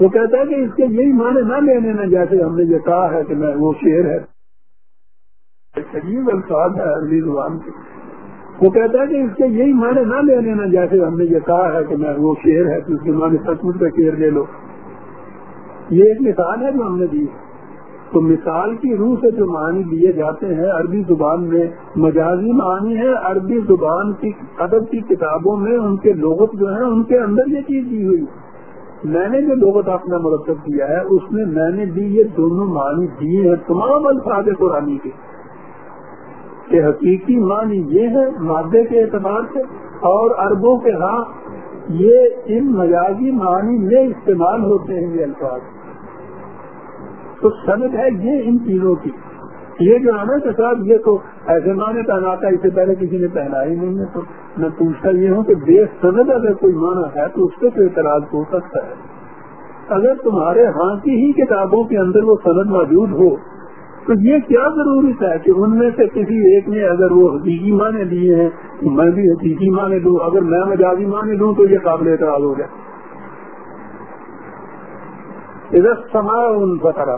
[SPEAKER 1] وہ کہتا ہے کہ اس کے یہی معنی نہ لینے نا جیسے ہم نے یہ کہا ہے کہ میں وہ شعر ہے۔ عجیب الفاظ ہے عربی زبان کے وہ کہتا ہے کہ اس کے یہی معنی نہ لے لینا جیسے ہم نے یہ کہا ہے کہ میں وہ شعر ہے، تو اس کے معنی سچ مچ کا شعر لے لو۔ یہ ایک مثال ہے جو ہم نے دی۔ تو مثال کی روح سے جو معنی لیے جاتے ہیں، عربی زبان میں مجازی معنی ہے۔ عربی زبان کی، ادب کی کتابوں میں ان کے لغت جو ہیں، ان کے اندر یہ چیز دی ہوئی۔ میں نے جو لغت اپنا مرتب کیا ہے، اس میں میں نے بھی یہ دونوں معنی دیے ہیں، تمام الفاظ قرآن کے۔ کہ حقیقی معنی یہ ہے مادے کے اعتبار سے اور اربوں کے ہاں یہ ان مجازی معنی میں استعمال ہوتے ہیں یہ الفاظ۔ تو سند ہے یہ ان چیزوں کی۔ یہ جو ہے نا کہ صاحب یہ تو ایسے معنی پہناتا ہے اس سے پہلے کسی نے پہنا ہی نہیں ہے تو میں پوچھتا یہ ہوں کہ بے سند اگر کوئی معنی ہے تو اس پہ تو اعتراض ہو سکتا ہے۔ اگر تمہارے ہاں کی ہی کتابوں کے اندر وہ سند موجود ہو، تو یہ کیا ضروری ہے کہ ان میں سے کسی ایک نے اگر وہ حقیقی معنی لیے ہیں تو میں بھی حقیقی معنی لوں اگر میں مجازی معنی لوں تو یہ قابل اعتراض ہو جائے ادھر سما ان کا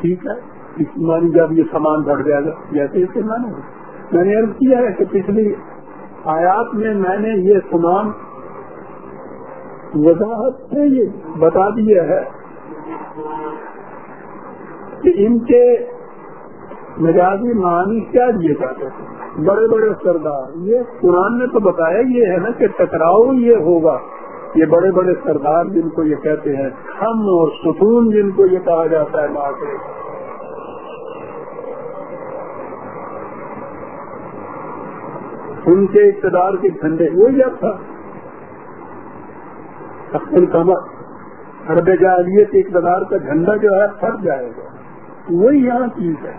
[SPEAKER 1] ٹھیک ہے؟ مانی جب یہ سامان بڑھ جائے گا جیسے اس کے معنی میں نے عرض کیا ہے کہ پچھلی آیات میں میں نے یہ سامان وضاحت سے یہ بتا دیا ہے کہ ان کے مزاجی معنی کیا دیے جاتے ہیں۔ بڑے بڑے سردار، یہ قرآن نے تو بتایا یہ ہے نا کہ ٹکراؤ یہ ہوگا۔ یہ بڑے بڑے سردار جن کو یہ کہتے ہیں، ہم اور ستون جن کو یہ کہا جاتا ہے معاشرے ان کے اقتدار کے جھنڈے، وہی اب تھا۔ کمر ارب جالیت کے اقتدار کا جھنڈا جو ہے، پھٹ جائے گا۔ وہی یہاں چیز ہے۔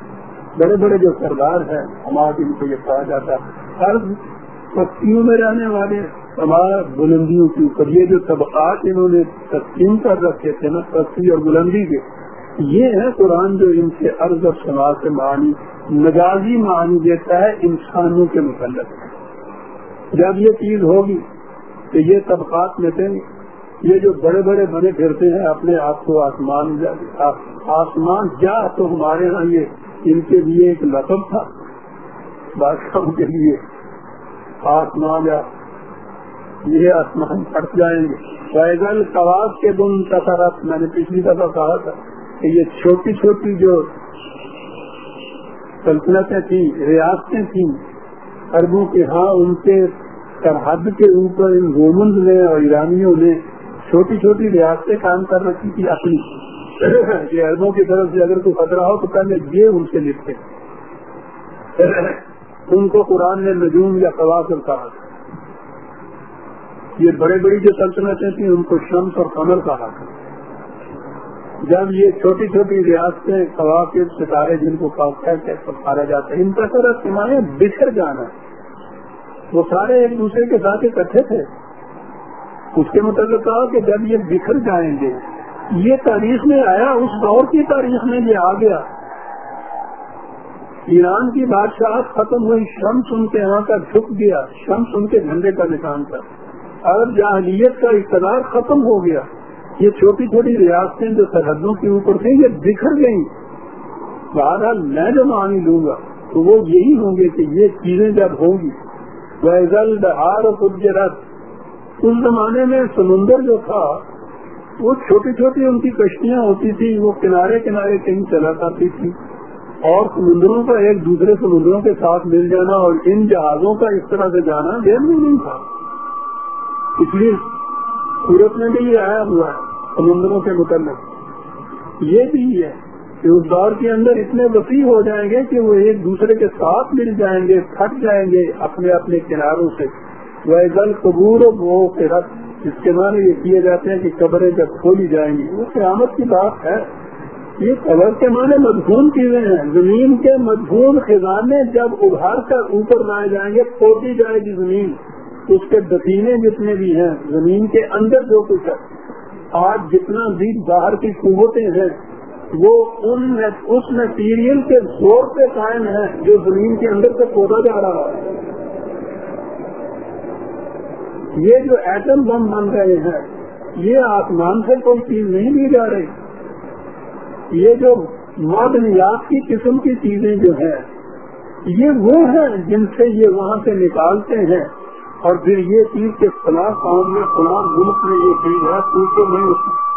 [SPEAKER 1] بڑے بڑے جو سردار ہیں، ہمارے ان کو یہ کہا جاتا ہر پستیوں میں رہنے والے ہمارا بلندیوں کے اوپر یہ جو طبقات انہوں نے تقسیم کر رکھے تھے نا پستی اور بلندی کے یہ ہے قرآن جو ان سے عرض اور سماج سے معنی مزاجی معنی دیتا ہے انسانوں کے متعلق۔ جب یہ چیز ہوگی تو یہ طبقات میں سے یہ جو بڑے بڑے بنے پھرتے ہیں، اپنے آپ کو آسمان آسمان جا تو ہمارے ہاں یہ ان کے لیے ایک لقب تھا۔ بادشاہوں کے لیے آسمان جا، یہ آسمان پھٹ جائیں گے۔ فیضل کباب کے دن تصرف میں نے پچھلی دفعہ کہا تھا۔ کہ یہ چھوٹی چھوٹی جو سلطنتیں تھیں، ریاستیں تھیں اربوں کے ہاں ان کے سرحد کے اوپر ان رومنز نے اور ایرانیوں نے چھوٹی چھوٹی ریاستیں کام کر رکھی تھی اپنی۔ یہ اربوں کی طرف سے اگر کوئی خطرہ ہو تو پہلے یہ ان سے لکھتے ان کو قرآن نے نجوم یا قواصل کہا تھا یہ بڑے بڑی جو سلطنتیں تھیں، ان کو شمس اور قمر کہا۔ تھا جب یہ چھوٹی چھوٹی ریاستیں قواقب ستارے جن کو پکارا جاتا ہے ان کا سر سمایا بچھر جانا وہ سارے ایک دوسرے کے ساتھ اکٹھے تھے۔ اس کے متعلق کہا کہ جب یہ بکھر جائیں گے، یہ تاریخ میں آیا، اس دور کی تاریخ میں یہ آ گیا۔ ایران کی بادشاہ ختم ہوئی، شمس ان کے یہاں کا جھک گیا، شمس ان کے جھنڈے کا نشان تھا۔ اور جاہلیت کا اقتدار ختم ہو گیا۔ یہ چھوٹی چھوٹی ریاستیں جو سرحدوں کے اوپر تھیں، یہ بکھر گئیں۔ بہرحال میں جو مانی لوں گا، تو وہ یہی ہوں گے کہ یہ چیزیں جب ہوں گی اس زمانے میں سمندر جو تھا، وہ چھوٹی چھوٹی ان کی کشتیاں ہوتی تھی وہ کنارے کنارے کہیں چلا کرتی تھی اور سمندروں کا ایک دوسرے سمندروں کے ساتھ مل جانا اور ان جہازوں کا اس طرح سے جانا دیر میں نہیں تھا۔ اس لیے سورت میں بھی یہ آیا ہوا ہے سمندروں کے متعلق۔ یہ بھی ہے کہ اس دور کے اندر اتنے وسیع ہو جائیں گے کہ وہ ایک دوسرے کے ساتھ مل جائیں گے پھٹ جائیں گے اپنے اپنے کناروں سے۔ وہ گل قبور وہ رقص اس کے معنی یہ کیے جاتے ہیں کہ قبریں جب کھولی جائیں گی، وہ قیامت کی بات ہے۔ یہ قبر کے معنی مضمون چیزیں ہیں۔ زمین کے مضمون خزانے جب ابھار کر اوپر لائے جائیں گے کھوٹی جائے گی زمین۔ اس کے دفینے جتنے بھی ہیں، زمین کے اندر جو کچھ ہے، آج جتنا بھی باہر کی قوتیں ہیں، وہ ان اس میٹیریل کے زور پہ قائم ہے جو زمین کے اندر سے کھودا جا رہا ہے۔ یہ جو ایٹم بم بن رہے ہیں، یہ آسمان سے کوئی چیز نہیں دی جا رہی۔ یہ جو معدنیات کی قسم کی چیزیں جو ہیں، یہ وہ ہیں جن سے یہ وہاں سے نکالتے ہیں۔ اور پھر یہ چیز کے فلاں قوم میں، فلاں ملک میں یہ چیز ہے تو میں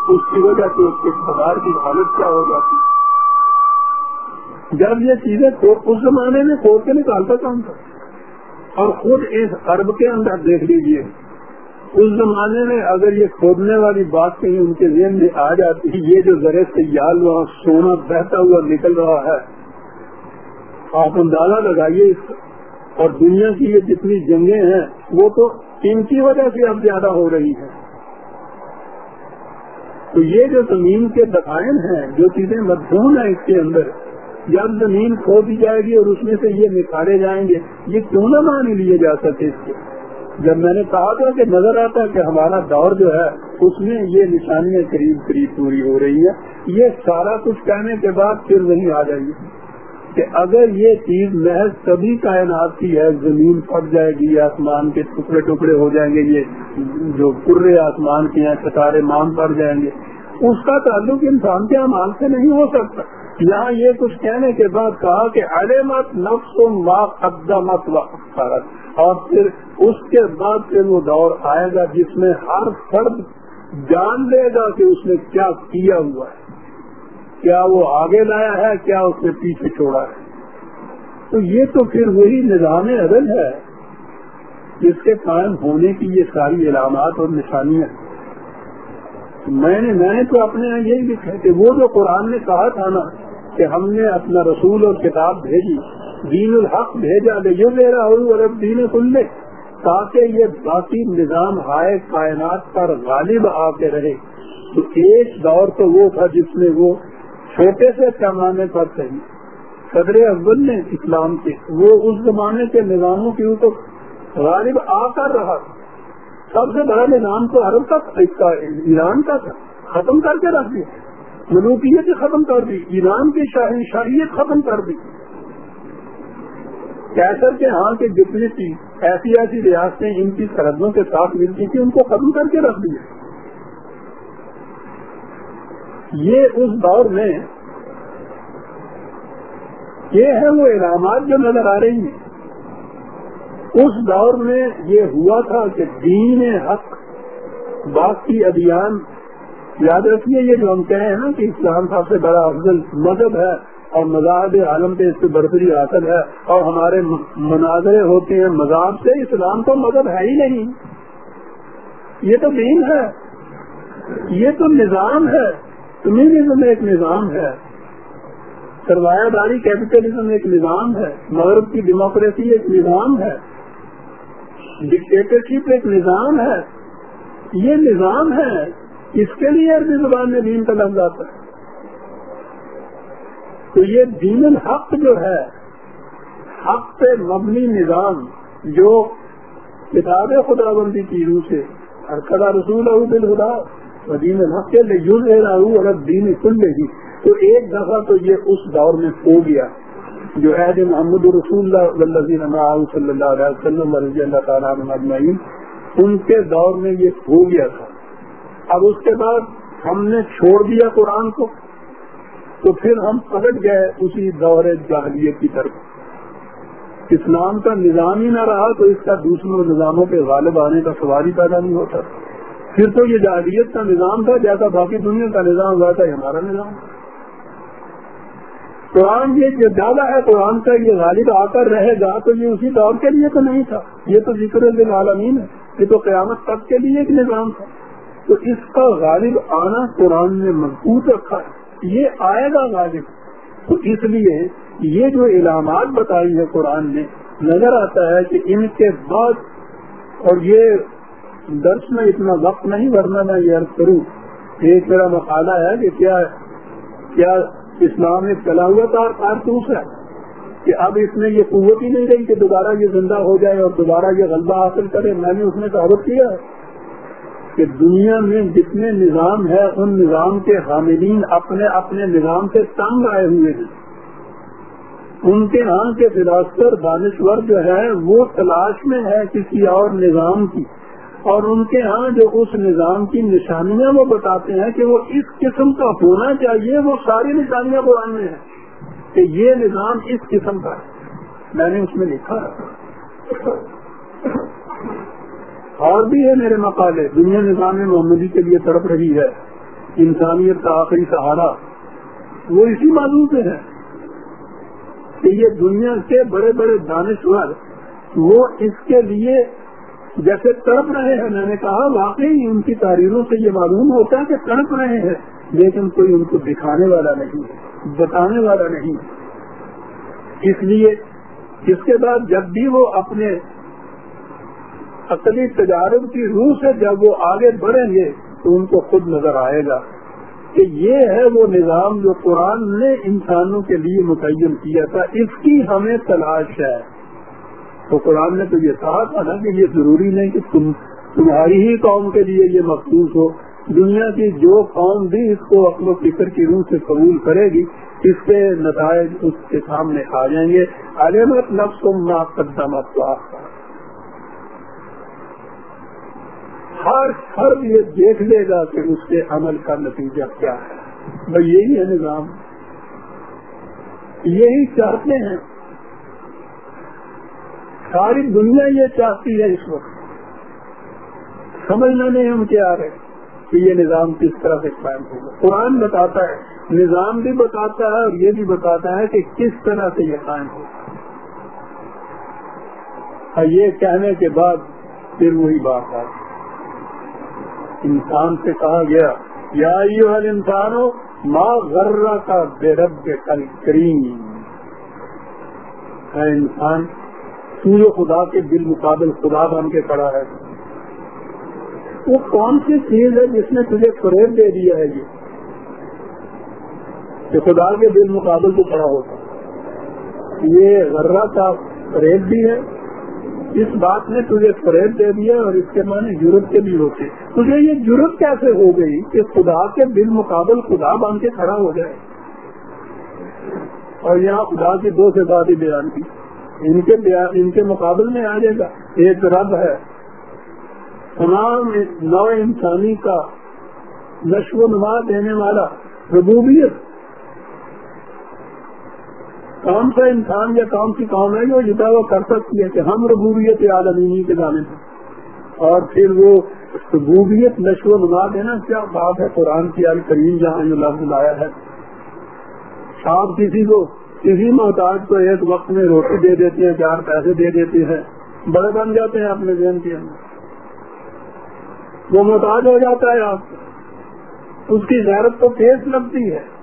[SPEAKER 1] اس کی وجہ سے اس کے بازار کی حالت کیا ہو جاتی؟ جب یہ چیزیں اس زمانے میں کھود کے نکالتا کام تھا۔ اور خود اس ارب کے اندر دیکھ لیجیے اس زمانے میں اگر یہ کھودنے والی بات کہیں ان کے ذہن میں آ جاتی، یہ جو ذرے سے یال وہاں سونا بہتا ہوا نکل رہا ہے، آپ اندازہ لگائیے اس کا۔ اور دنیا کی یہ جتنی جنگیں ہیں، وہ تو ان کی وجہ سے اب زیادہ ہو رہی ہیں۔ تو یہ جو زمین کے دقائن ہیں، جو چیزیں مدھون ہیں اس کے اندر جب زمین کھو دی جائے گی اور اس میں سے یہ نکھارے جائیں گے، یہ کیوں نہ مان لیے جا سکتے اس کے جب میں نے کہا تھا کہ نظر آتا ہے کہ ہمارا دور جو ہے، اس میں یہ نشانیاں قریب قریب پوری ہو رہی ہے یہ سارا کچھ کہنے کے بعد پھر وہیں آ جائیے۔ کہ اگر یہ چیز محض سبھی کائنات کی ہے، زمین پھٹ جائے گی، آسمان کے ٹکڑے ٹکڑے ہو جائیں گے، یہ جو پورے آسمان کے ہیں، ستارے مان پڑ جائیں گے۔ اس کا تعلق انسان کے امال سے نہیں ہو سکتا۔ یہاں یہ کچھ کہنے کے بعد کہا کہ ارے مت نفس ما قدمت وقت اور پھر اس کے بعد پھر وہ دور آئے گا جس میں ہر فرد جان لے گا کہ اس نے کیا کیا ہوا ہے۔ کیا وہ آگے لایا ہے، کیا اس نے پیچھے چھوڑا ہے؟ تو یہ تو پھر وہی نظام عدل ہے، جس کے قائم ہونے کی یہ ساری علامات اور نشانیاں۔ میں نے میں نے تو اپنے یہاں یہی لکھا کہ وہ جو قرآن نے کہا تھا نا کہ ہم نے اپنا رسول اور کتاب بھیجی، دین الحق بھیجا، لے جو میرا اور اب دین کھل لے، تاکہ یہ باقی نظام ہائے کائنات پر غالب آ کے رہے۔ تو ایک دور تو وہ تھا جس میں وہ چھوٹے سے پیمانے پر صحیح۔ صدر اول نے اسلام کے، وہ اس زمانے کے نظاموں کے اوپر غالب آ کر رہا تھا۔ سب سے بڑا نظام تو عرب کا ایران کا تھا، ختم کر کے رکھ دیا۔ ملوکیت ختم کر دی، ایران کی شاہیت ختم کر دی۔ کیسر کے ہاں کے جتنی تھی ایسی ایسی ریاستیں ان کی سرحدوں کے ساتھ ملتی تھی ان کو ختم کر کے رکھ دیا۔ یہ اس دور میں یہ ہے وہ علامات جو نظر آ رہی ہیں۔ اس دور میں یہ ہوا تھا کہ دین حق باقی ادیان، یاد رکھیے یہ جو ہم کہیں ہیں نا کہ اسلام سب سے بڑا افضل مذہب ہے اور مذاہب عالم پہ اس سے برتری حاصل ہے اور ہمارے مناظرے ہوتے ہیں مذہب سے اسلام تو مذہب ہے ہی نہیں۔ یہ تو دین ہے۔ یہ تو نظام ہے۔ کمیونزم ایک نظام ہے۔ سرمایہ داری کیپیٹلزم ایک نظام ہے۔ مغرب کی ڈیموکریسی ایک نظام ہے۔ ڈکٹیٹرشپ ایک نظام ہے۔ یہ نظام ہے۔ اس کے لیے عربی زبان میں دین کا لفظ آتا ہے۔ تو یہ دین الحق جو ہے، حق پہ مبنی نظام جو کتاب خدا بندی کی روح سے خدا رسول دل خدا الحق کے لیے یوز اور دین کل گی تو ایک دفعہ تو یہ اس دور میں ہو گیا جو عہد محمد رسول اللہ صلی اللہ علیہ وسلم رضی اللہ تعالیٰ ان کے دور میں یہ ہو گیا تھا۔ اب اس کے بعد ہم نے چھوڑ دیا قرآن کو، تو پھر ہم پلٹ گئے اسی دور جاہلیت کی طرف۔ اسلام کا نظام ہی نہ رہا، تو اس کا دوسرے نظاموں پہ غالب آنے کا سوال ہی پیدا نہیں ہوتا۔ پھر تو یہ جاہلیت کا نظام تھا، جیسا باقی دنیا کا نظام ہوا تھا، یہ ہمارا نظام۔ قرآن یہ جو زیادہ ہے، قرآن کا یہ غالب آ کر رہے گا، تو یہ اسی دور کے لیے تو نہیں تھا۔ یہ تو ذکر عالمین ہے۔ یہ تو قیامت تک کے لیے ایک نظام تھا۔ تو اس کا غالب آنا قرآن نے مضبوط رکھا ہے۔ یہ آئے گا غالب۔ تو اس لیے یہ جو علامات بتائی ہے قرآن نے، نظر آتا ہے کہ ان کے بعد اور یہ درس میں اتنا وقت نہیں، ورنہ میں یہ عرض کروں ایک میرا مقالہ ہے کہ کیا کیا اسلام میں چلا ہوا تھا اور کارتوس ہے؟ کہ اب اس میں یہ قوت ہی نہیں رہی کہ دوبارہ یہ زندہ ہو جائے اور دوبارہ یہ غلبہ حاصل کرے۔ میں نے اس میں تعارف کیا ہے کہ دنیا میں جتنے نظام ہے ان نظام کے حاملین اپنے اپنے نظام سے تنگ آئے ہوئے ہیں۔ ان کے ہاں کے فلاسفر دانشور جو ہے وہ تلاش میں ہے کسی اور نظام کی۔ اور ان کے ہاں جو اس نظام کی نشانیاں وہ بتاتے ہیں کہ وہ اس قسم کا ہونا چاہیے، وہ ساری نشانیاں قرآن میں ہیں کہ یہ نظام اس قسم کا ہے۔ میں نے اس میں لکھا اور بھی ہے میرے مقالے۔ دنیا نظام محمدی کے لیے تڑپ رہی ہے۔ انسانیت کا آخری سہارا۔ وہ اسی موضوع سے ہے کہ یہ دنیا کے بڑے بڑے دانشور، وہ اس کے لیے جیسے تڑپ رہے ہیں، میں نے کہا، واقعی ان کی تاریخوں سے یہ معلوم ہوتا ہے کہ تڑپ رہے ہیں، لیکن کوئی ان کو دکھانے والا نہیں، بتانے والا نہیں۔ اس لیے، اس کے بعد جب بھی وہ اپنے اصلی تجارت کی روح سے جب وہ آگے بڑھیں گے، تو ان کو خود نظر آئے گا کہ یہ ہے وہ نظام جو قرآن نے انسانوں کے لیے متعین کیا تھا۔ اس کی ہمیں تلاش ہے۔ تو قرآن نے تو یہ کہا تھا نا کہ یہ ضروری نہیں کہ تم تمہاری ہی قوم کے لیے یہ مخصوص ہو۔ دنیا کی جو قوم بھی اس کو اپن و فکر کی روح سے قبول کرے گی، اس کے نتائج اس کے سامنے آ جائیں گے۔ علمت نفس کو قدمت تو آپ ہر ہر یہ دیکھ لے گا کہ اس کے عمل کا نتیجہ کیا ہے۔ بھائی یہی ہے نظام۔ یہی چاہتے ہیں۔ ساری دنیا یہ چاہتی ہے اس وقت۔ سمجھنا نہیں ہم کیا رہے کہ یہ نظام کس طرح سے قائم ہوگا۔ قرآن بتاتا ہے، نظام بھی بتاتا ہے اور یہ بھی بتاتا ہے کہ کس طرح سے یہ قائم ہوگا۔ اور یہ کہنے کے بعد پھر وہی بات آتی انسان سے کہا گیا، یا انسان ہو ماں غرہ کا بے رب کل کریم ہے انسان سورج خدا کے دل مقابل خدا بن کے کھڑا ہے۔ وہ کون سی چیز ہے جس نے تجھے فریب دے دیا ہے یہ کہ خدا کے دل مقابل کو کھڑا ہوتا۔ یہ غرہ کا فریب بھی ہے۔ اس بات نے تجھے فریب دے دیا اور اس کے معنی ضرورت کے بھی ہوتے۔ تجھے یہ ضرورت کیسے ہو گئی کہ خدا کے بل مقابل خدا بن کے کھڑا ہو جائے؟ اور یہاں خدا کی دو سے بات ہی بیان کی۔ ان کے ان کے مقابل میں آ جائے گا۔ ایک رب ہے۔ تمام نو انسانی کا نشو و نما دینے والا ربوبیت۔ کون سا انسان یا کون سی قوم ہے جو یہ دعویٰ کر سکتی ہے کہ ہم ربوبیت عالمینی کے جانے میں اور پھر وہ ربوبیت نشو و نما دینا کیا بات ہے؟ قرآن کی کریم جہاں جو لفظ لایا ہے۔ آپ کسی کو کسی محتاج کو ایک وقت میں روٹی دے دیتے ہیں چار پیسے دے دیتے ہیں بڑے بن جاتے ہیں اپنے ذہن کے اندر۔ وہ محتاج ہو جاتا ہے آپ اس کی غیرت تو تیز لگتی ہے۔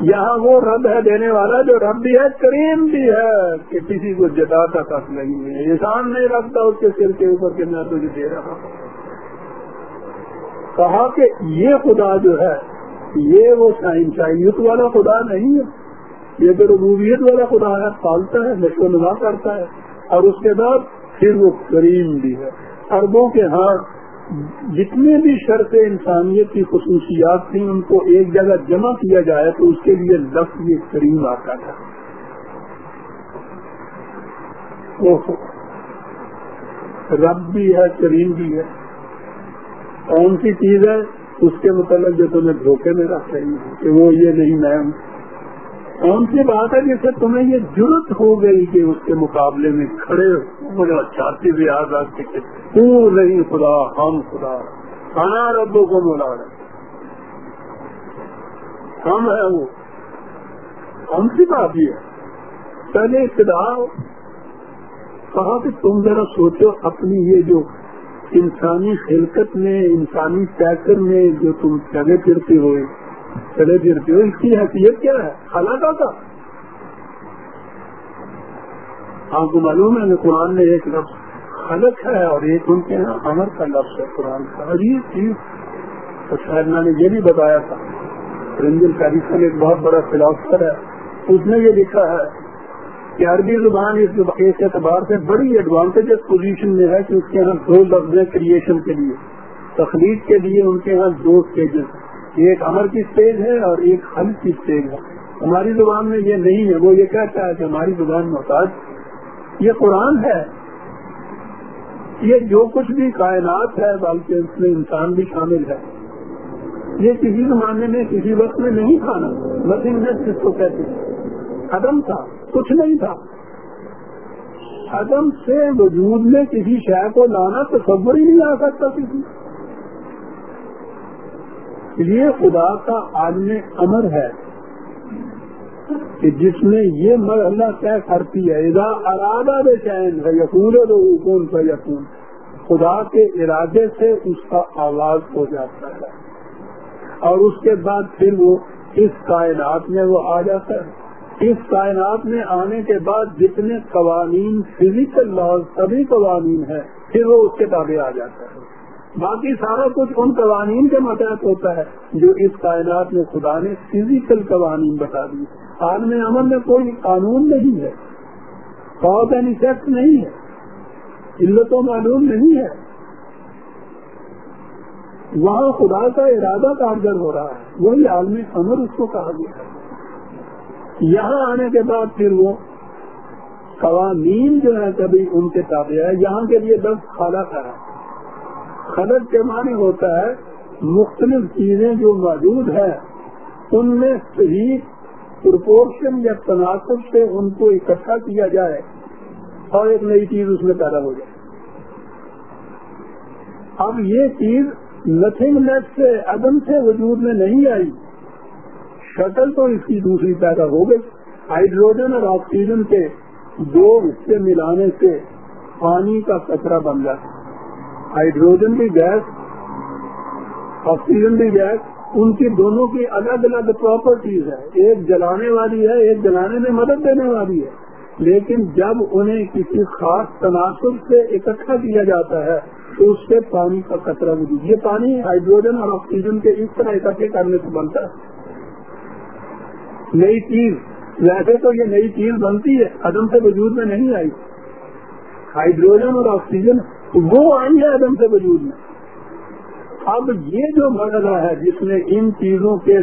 [SPEAKER 1] یہاں وہ رب ہے دینے والا، جو رب بھی ہے، کریم بھی ہے، کہ کسی کو جتاتا تک نہیں ہے۔ انسان نہیں رکھتا اس کے سر کے اوپر کہ میں تجھے دے رہا ہوں۔ کہا کہ یہ خدا جو ہے، یہ وہ سائنسائیت والا خدا نہیں ہے۔ یہ تو ربوبیت والا خدا ہے، پالتا ہے، نشو نما کرتا ہے، اور اس کے بعد پھر وہ کریم بھی ہے۔ اربوں کے ہاں جتنے بھی شرط انسانیت کی خصوصیات تھیں، ان کو ایک جگہ جمع کیا جائے تو اس کے لیے لفظ یہ کریم آتا تھا۔ رب بھی ہے، کریم بھی ہے۔ کون سی چیز ہے؟ اس کے متعلق جو تمہیں دھوکے میں رکھ رہی ہے کہ وہ یہ نہیں، میں کون سی بات ہے جسے تمہیں یہ ضرورت ہو گئی کہ اس کے مقابلے میں کھڑے ہو؟ چاہتے ہوئے آزاد کے تو نہیں خدا، ہم خدا۔ کھانا ربوں کو بلا رہے ہم ہے وہ۔ ہم سی بات یہ پہلے ابتدا کہا کہ تم ذرا سوچو اپنی یہ جو انسانی خلقت میں، انسانی پیکر میں جو تم چلے پھرتے ہوئے چلے پھرتے ہو اس کی حیثیت کیا ہے؟ خلا کا۔ آپ کو معلوم ہے کہ قرآن نے ایک لفظ خلق ہے اور ایک ان کے یہاں امر کا لفظ ہے۔ قرآن کا عجیب چیز۔ تو شاید نے یہ بھی بتایا تھا۔ رنجل کاریسن ایک بہت بڑا فلاسفر ہے۔ اس نے یہ لکھا ہے کہ عربی زبان اس اعتبار سے بڑی ایڈوانٹیج پوزیشن میں ہے کہ اس کے یہاں دو لفظ کریشن کے لیے، تخلیق کے لیے ان کے یہاں دو اسٹیجز ایک امر کی اسٹیج ہے اور ایک حل کی اسٹیج ہے۔ ہماری زبان میں یہ نہیں ہے، وہ یہ کہتا ہے کہ ہماری زبان محتاج۔ یہ قرآن ہے۔ یہ جو کچھ بھی کائنات ہے، بلکہ اس میں انسان بھی شامل ہے۔ یہ کسی زمانے میں، کسی وقت میں نہیں تھا نا۔ مسیم جس کو کہتے ہیں؟ عدم تھا۔ کچھ نہیں تھا۔ عدم سے وجود میں کسی شہر کو لانا تصور ہی نہیں آ سکتا کسی۔ یہ خدا کا عالم امر ہے کہ جس میں یہ مرحلہ طے کرتی ہے ادا ارادہ بے چین ہے یقون کون سا یقون خدا کے ارادے سے اس کا آواز ہو جاتا ہے اور اس کے بعد پھر وہ اس کائنات میں وہ آ جاتا ہے۔ اس کائنات میں آنے کے بعد جتنے قوانین فزیکل لاز سبھی قوانین ہیں، پھر وہ اس کے تابع آ جاتا ہے۔ باقی سارا کچھ ان قوانین کے متحد ہوتا ہے جو اس کائنات میں خدا نے فزیکل قوانین بتا دی عالم عمل میں کوئی قانون نہیں ہے۔ کاز اینڈ افیکٹ نہیں ہے۔ علت و معلوم نہیں ہے۔ وہاں خدا کا ارادہ کارگر ہو رہا ہے۔ وہی عالم امر اس کو کہا گیا ہے۔ یہاں آنے کے بعد پھر وہ قوانین جو ہے کبھی ان کے تابع ہے یہاں کے لیے بس خالہ ہے خلط کے معنی ہوتا ہے مختلف چیزیں جو موجود ہیں، ان میں صحیح پرپورشن یا تناسب سے ان کو اکٹھا کیا جائے اور ایک نئی چیز اس میں پیدا ہو جائے۔ اب یہ چیز نتھنگ نیس سے عدم سے وجود میں نہیں آئی۔ شٹل تو اس کی دوسری پیدا ہو گئی۔ ہائیڈروجن اور آکسیجن کے دو حصے ملانے سے پانی کا کچرا بن جاتا ہائیڈروجن کی گیس، آکسیجن کی گیس، ان کی دونوں کی الگ الگ پراپرٹیز ہے ایک جلانے والی ہے، ایک جلانے میں مدد دینے والی ہے۔ لیکن جب انہیں کسی خاص تناسب سے اکٹھا کیا جاتا ہے، تو اس سے پانی کا کچرا بھی یہ پانی ہائیڈروجن اور آکسیجن کے اس طرح اکٹھے کرنے سے بنتا ہے۔ نئی چیز۔ ویسے تو یہ نئی چیز بنتی ہے، عدم سے وجود میں نہیں آئی۔ ہائیڈروجن اور آکسیجن وہ آئی ہے عدم سے وجود میں اب یہ جو مرحلہ ہے جس میں ان چیزوں کے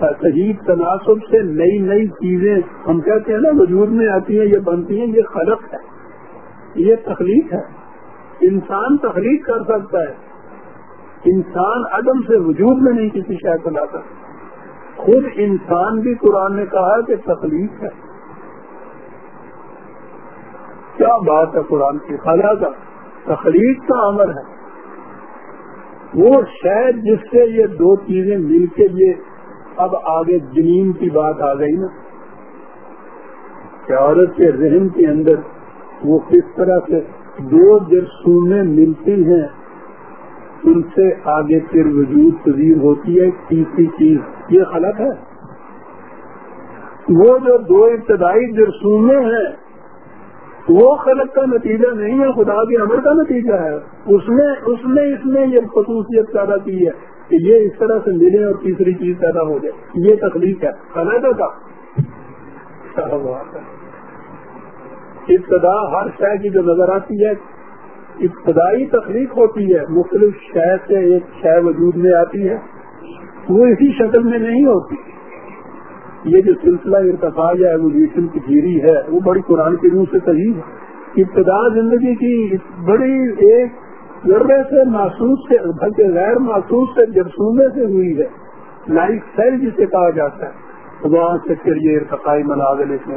[SPEAKER 1] صحیح تناسب سے نئی نئی چیزیں ہم کہتے ہیں نا، وجود میں آتی ہیں، یہ بنتی ہیں، یہ خلق ہے۔ یہ تخلیق ہے۔ انسان تخلیق کر سکتا ہے۔ انسان عدم سے وجود میں نہیں کسی شہر کو لاتا۔ خود انسان بھی قرآن نے کہا کہ تخلیق ہے۔ کیا بات ہے قرآن کی؟ خلا کا تخلیق کا عمل ہے۔ وہ شاید جس سے یہ دو چیزیں مل کے یہ اب آگے زمین کی بات آ گئی نا۔ کہ عورت کے ذہن کے اندر وہ کس طرح سے دو جرسومیں ملتی ہیں، ان سے آگے پھر وجود پذیر ہوتی ہے۔ تیسری چیز، یہ غلط ہے۔ وہ جو دو ابتدائی جرسومیں ہیں وہ خلق کا نتیجہ نہیں ہے، خدا کے عمر کا نتیجہ ہے۔ اس نے اس نے، اس میں یہ خصوصیت پیدا کی ہے کہ یہ اس طرح سے ملے اور تیسری چیز پیدا ہو جائے۔ یہ تکلیف ہے۔ خلق کا۔ ابتدا ہر شے کی جو نظر آتی ہے، ابتدائی تخلیق ہوتی ہے۔ مختلف شہر سے ایک شے وجود میں آتی ہے۔ وہ اسی شکل میں نہیں ہوتی۔ یہ جو سلسلہ ارتفاع یا ایولیوشن کی تھیری ہے، وہ بڑی قرآن کی روح سے صحیح ہے۔ ابتدا زندگی کی بڑی ایک ذرے سے محسوس سے، بلکہ غیر محسوس سے جرسومے سے ہوئی ہے۔ لائف سیل جسے کہا جاتا ہے۔ وہاں سے پھر یہ ارتقائی مناظر اس میں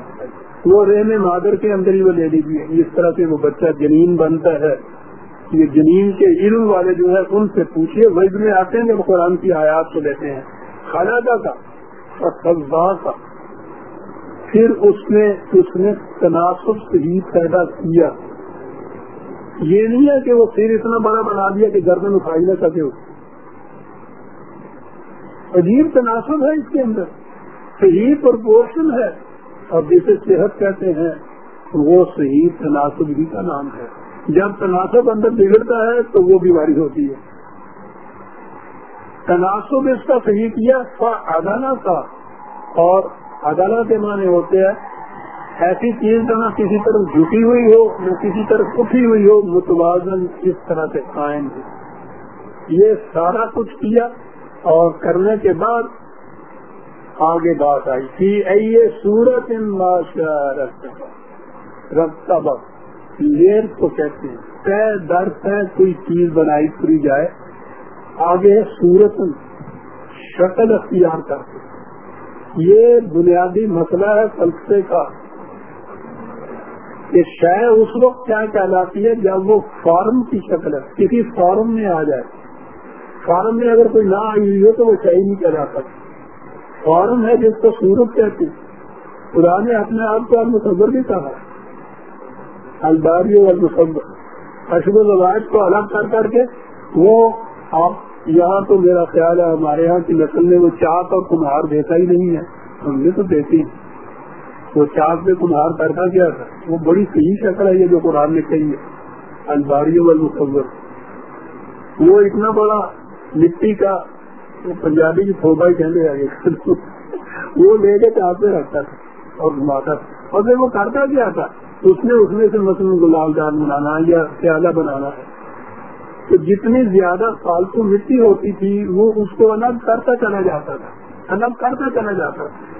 [SPEAKER 1] وہ رحم مادر کے اندر ہی وہ لے لیجیے اس طرح سے وہ بچہ جنین بنتا ہے۔ یہ جنین کے علم والے جو ہے ان سے پوچھیے وجد میں آتے ہیں جب قرآن کی آیات کو لیتے ہیں۔ خالدہ کا کا پھر اس نے اس نے تناسب صحیح پیدا کیا۔ یہ نہیں ہے کہ وہ پھر اتنا بڑا بنا دیا کہ گردن اٹھائی نہ سکے ہو عجیب تناسب ہے اس کے اندر۔ صحیح پرپورشن ہے۔ اور جسے صحت کہتے ہیں، وہ صحیح تناسب ہی کا نام ہے۔ جب تناسب اندر بگڑتا ہے تو وہ بیماری ہوتی ہے۔ تناسب اس کا صحیح کیا عدالت کا۔ اور عدالت کے معنی ہوتے ہیں، ایسی چیز نہ کسی طرف جھکی ہوئی ہو، نہ کسی طرف اٹھی ہوئی ہو، متوازن اس طرح سے قائم ہو۔ یہ سارا کچھ کیا اور کرنے کے بعد آگے بات آئی۔ تھی اے سورت رکھتا لیر کو کہتے ہیں طے در طے کوئی چیز بنائی کری جائے۔ آگے صورت شکل اختیار کرتے یہ بنیادی مسئلہ ہے فلسفے کا کہ شے اس وقت کیا کہلاتی ہے جب وہ فارم کی شکل ہے، کسی فارم میں آ جائے۔ فارم میں اگر کوئی نہ آئی ہوئی ہو تو وہ صحیح نہیں کہلاتا فارم ہے جس کو سورت کہتے خدا نے اپنے آپ کو المصور بھی کہا۔ الباری اور مصور اشب الوائد کو الگ کر کر کے وہ آپ یہاں تو میرا خیال ہے ہمارے یہاں کی نسل نے وہ چاک اور کمہار دیکھا ہی نہیں ہے۔ ہم نے تو دیکھی۔ وہ چاک میں کمہار کرتا کیا تھا۔ وہ بڑی صحیح شکل ہے یہ جو قرآن نے کہی ہے۔ الباری والمصور وہ اتنا بڑا مٹی کا پنجابی کی تھوبا ہی کہنے آگے وہ لے کے چاپ پہ رکھتا تھا اور گھماتا تھا۔ اور پھر وہ کرتا کیا تھا؟ اس نے اس میں سے مثلاً گلاب جان بنانا یا پیالہ بنانا۔ ہے تو جتنی زیادہ فالتو مٹی ہوتی تھی، وہ اس کو الگ کرتا چلا جاتا تھا۔ الگ کرتا چلا جاتا تھا۔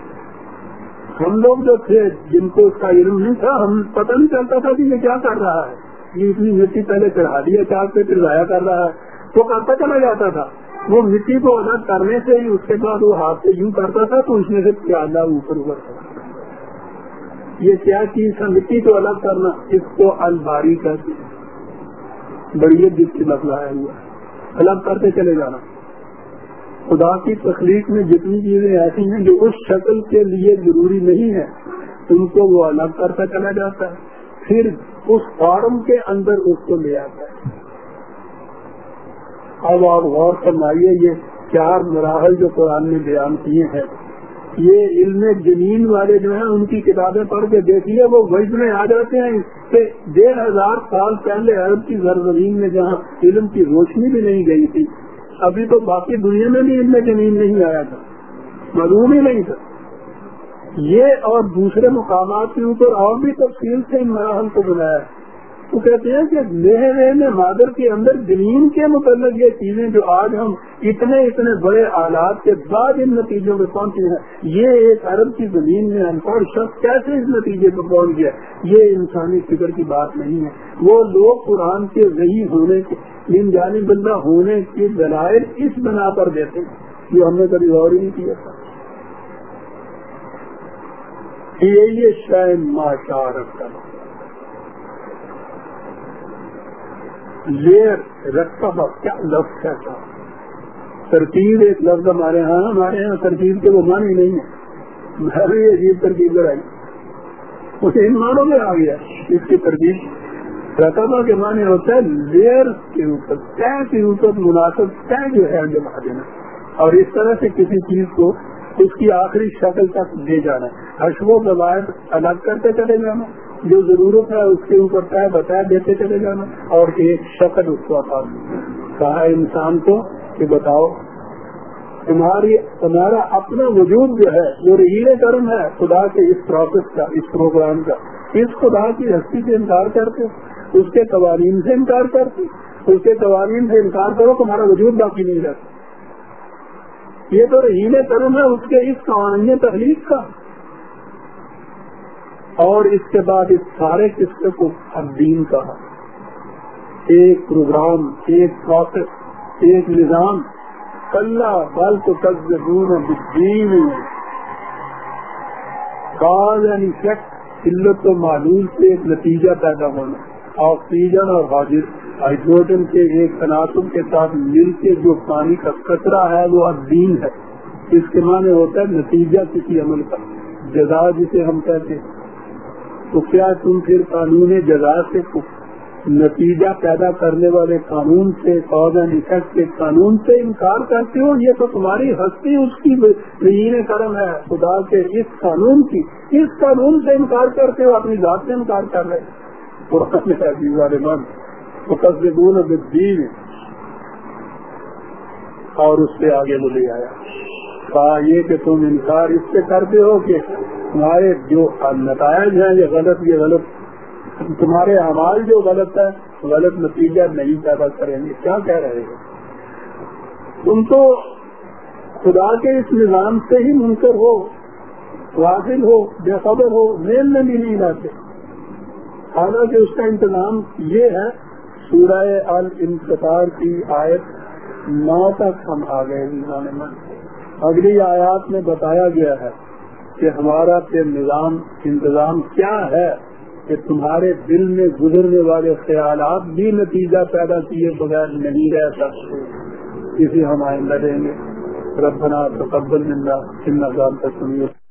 [SPEAKER 1] ہم لوگ جو تھے، جن کو اس کا علم نہیں تھا، ہم پتہ نہیں چلتا تھا کہ یہ کیا کر رہا ہے۔ یہ اتنی مٹی پہلے چڑھا دیا چار پہ پھر ضائع کر رہا ہے۔ تو کرتا چلا جاتا تھا۔ وہ مٹی کو الگ کرنے سے ہی، اس کے بعد وہ ہاتھ سے یوں کرتا تھا تو اس میں سے پیادہ اوپر اوپر تھا۔ یہ کیا چیز ہے مٹی کو الگ کرنا، اس کو الباری کر بڑی جس کی مسئلہ ہے ہوا الگ کرتے چلے جانا۔ خدا کی تخلیق میں جتنی چیزیں ایسی ہیں جو اس شکل کے لیے ضروری نہیں ہے ان کو وہ الگ کرتا چلا جاتا ہے۔ پھر اس فارم کے اندر اس کو لے آتا ہے۔ اب آپ غور فرمائیے، یہ چار مراحل جو قرآن نے بیان کیے ہیں۔ یہ علم جنین والے جو ہیں، ان کی کتابیں پڑھ کے دیکھیے، وہ وجد میں آ جاتے ہیں۔ کہ ڈیڑھ ہزار سال پہلے عرب کی زرزمین میں جہاں علم کی روشنی بھی نہیں گئی تھی، ابھی تو باقی دنیا میں بھی علم جنین نہیں آیا تھا۔ معلوم ہی نہیں تھا۔ یہ اور دوسرے مقامات کے اوپر اور بھی تفصیل سے ان مراحل کو بنایا۔ ہے وہ کہتے ہیں کہ میں مادر کے اندر زمین کے متعلق یہ چیزیں جو آج ہم اتنے اتنے بڑے آلات کے بعد ان نتیجوں میں پہنچے ہیں، یہ ایک عرب کی زمین میں ان پڑھ شخص کیسے اس نتیجے پر پہنچ گیا؟ یہ انسانی فکر کی بات نہیں ہے۔ وہ لوگ قرآن کے وہی ہونے کے ان جانی بندہ ہونے کے دلائل اس بنا پر دیتے ہیں، جو ہم نے کبھی غور ہی نہیں کیا تھا۔ یہ شاید ماشارت کا لیر رقبہ کیا لفظ ہے؟ ترکیب ایک لفظ ہمارے ہاں ہمارے یہاں ترکیب کے وہ معنی نہیں ہے۔ میں بھی عجیب ترکیب کرائی اسے ان مانوں میں آ گیا۔ اس کی ترکیب رقبہ کے معنی ہوتا ہے لیر کے اوپر۔ طے کے اوپر مناسب طے جو ہے جما دینا۔ اور اس طرح سے کسی چیز کو اس کی آخری شکل تک لے جانا۔ حشو و قواعد الگ کرتے چلے جانا۔ جو ضرورت ہے اس کے اوپر طے بتا دیتے چلے جانا اور ایک شکل اس کو کہا انسان کو کہ بتاؤ، تمہاری تمہارا اپنا وجود جو ہے، وہ رحیل کرم ہے خدا کے اس پروسیس کا، اس پروگرام کا۔ اس خدا کی ہستی سے انکار کرتے اس کے قوانین سے انکار کرتے اس کے قوانین سے انکار کرو، تمہارا وجود باقی نہیں رہتا۔ یہ تو رحیل کرم ہے، اس کے اس قوانین تخلیق کا۔ اور اس کے بعد اس سارے قصے کو دین کہا ایک پروگرام، ایک پروسیس ایک نظام اللہ بل تو دین کاز اینڈ افیکٹ قلت و معلوم سے ایک نتیجہ پیدا ہونا۔ آکسیجن اور حاضر، ہائیڈروجن کے ایک تناسب کے ساتھ مل کے جو پانی کا کچرا ہے، وہ ادین ہے۔ اس کے معنی ہوتا ہے نتیجہ کسی عمل کا۔ جزا جسے ہم کہتے ہیں۔ تو کیا تم پھر قانون جزا سے نتیجہ پیدا کرنے والے قانون سے افیکٹ کے قانون سے انکار کرتے ہو؟ یہ تو تمہاری ہستی، اس کی کرم ہے خدا کے اس قانون کی۔ اس قانون سے انکار کرتے ہو، اپنی ذات سے انکار کر رہے جی والے من۔ اور اس سے آگے وہ لے آیا۔ کہا یہ کہ تم انکار اس سے کرتے ہو کہ تمہارے جو نتائج ہیں یہ غلط یہ غلط۔ تمہارے اعمال جو غلط ہے غلط نتیجہ نہیں پیدا کریں گے۔ کیا کہہ رہے ہو؟ تم تو خدا کے اس نظام سے ہی منکر ہو واضح ہو، بے خبر ہو، میل میں بھی نہیں لاتے۔ حالانکہ اس کا انتظام یہ ہے، سورہ الانفطار کی آیت نو تک ہم آ گئے اگلی آیات میں بتایا گیا ہے کہ ہمارا نظام، انتظام کیا ہے کہ تمہارے دل میں گزرنے والے خیالات بھی نتیجہ پیدا کیے بغیر نہیں رہ سکتے۔ کسی ہم آئندہ دیں گے۔ ربنا تقبل منا ان کا سنیے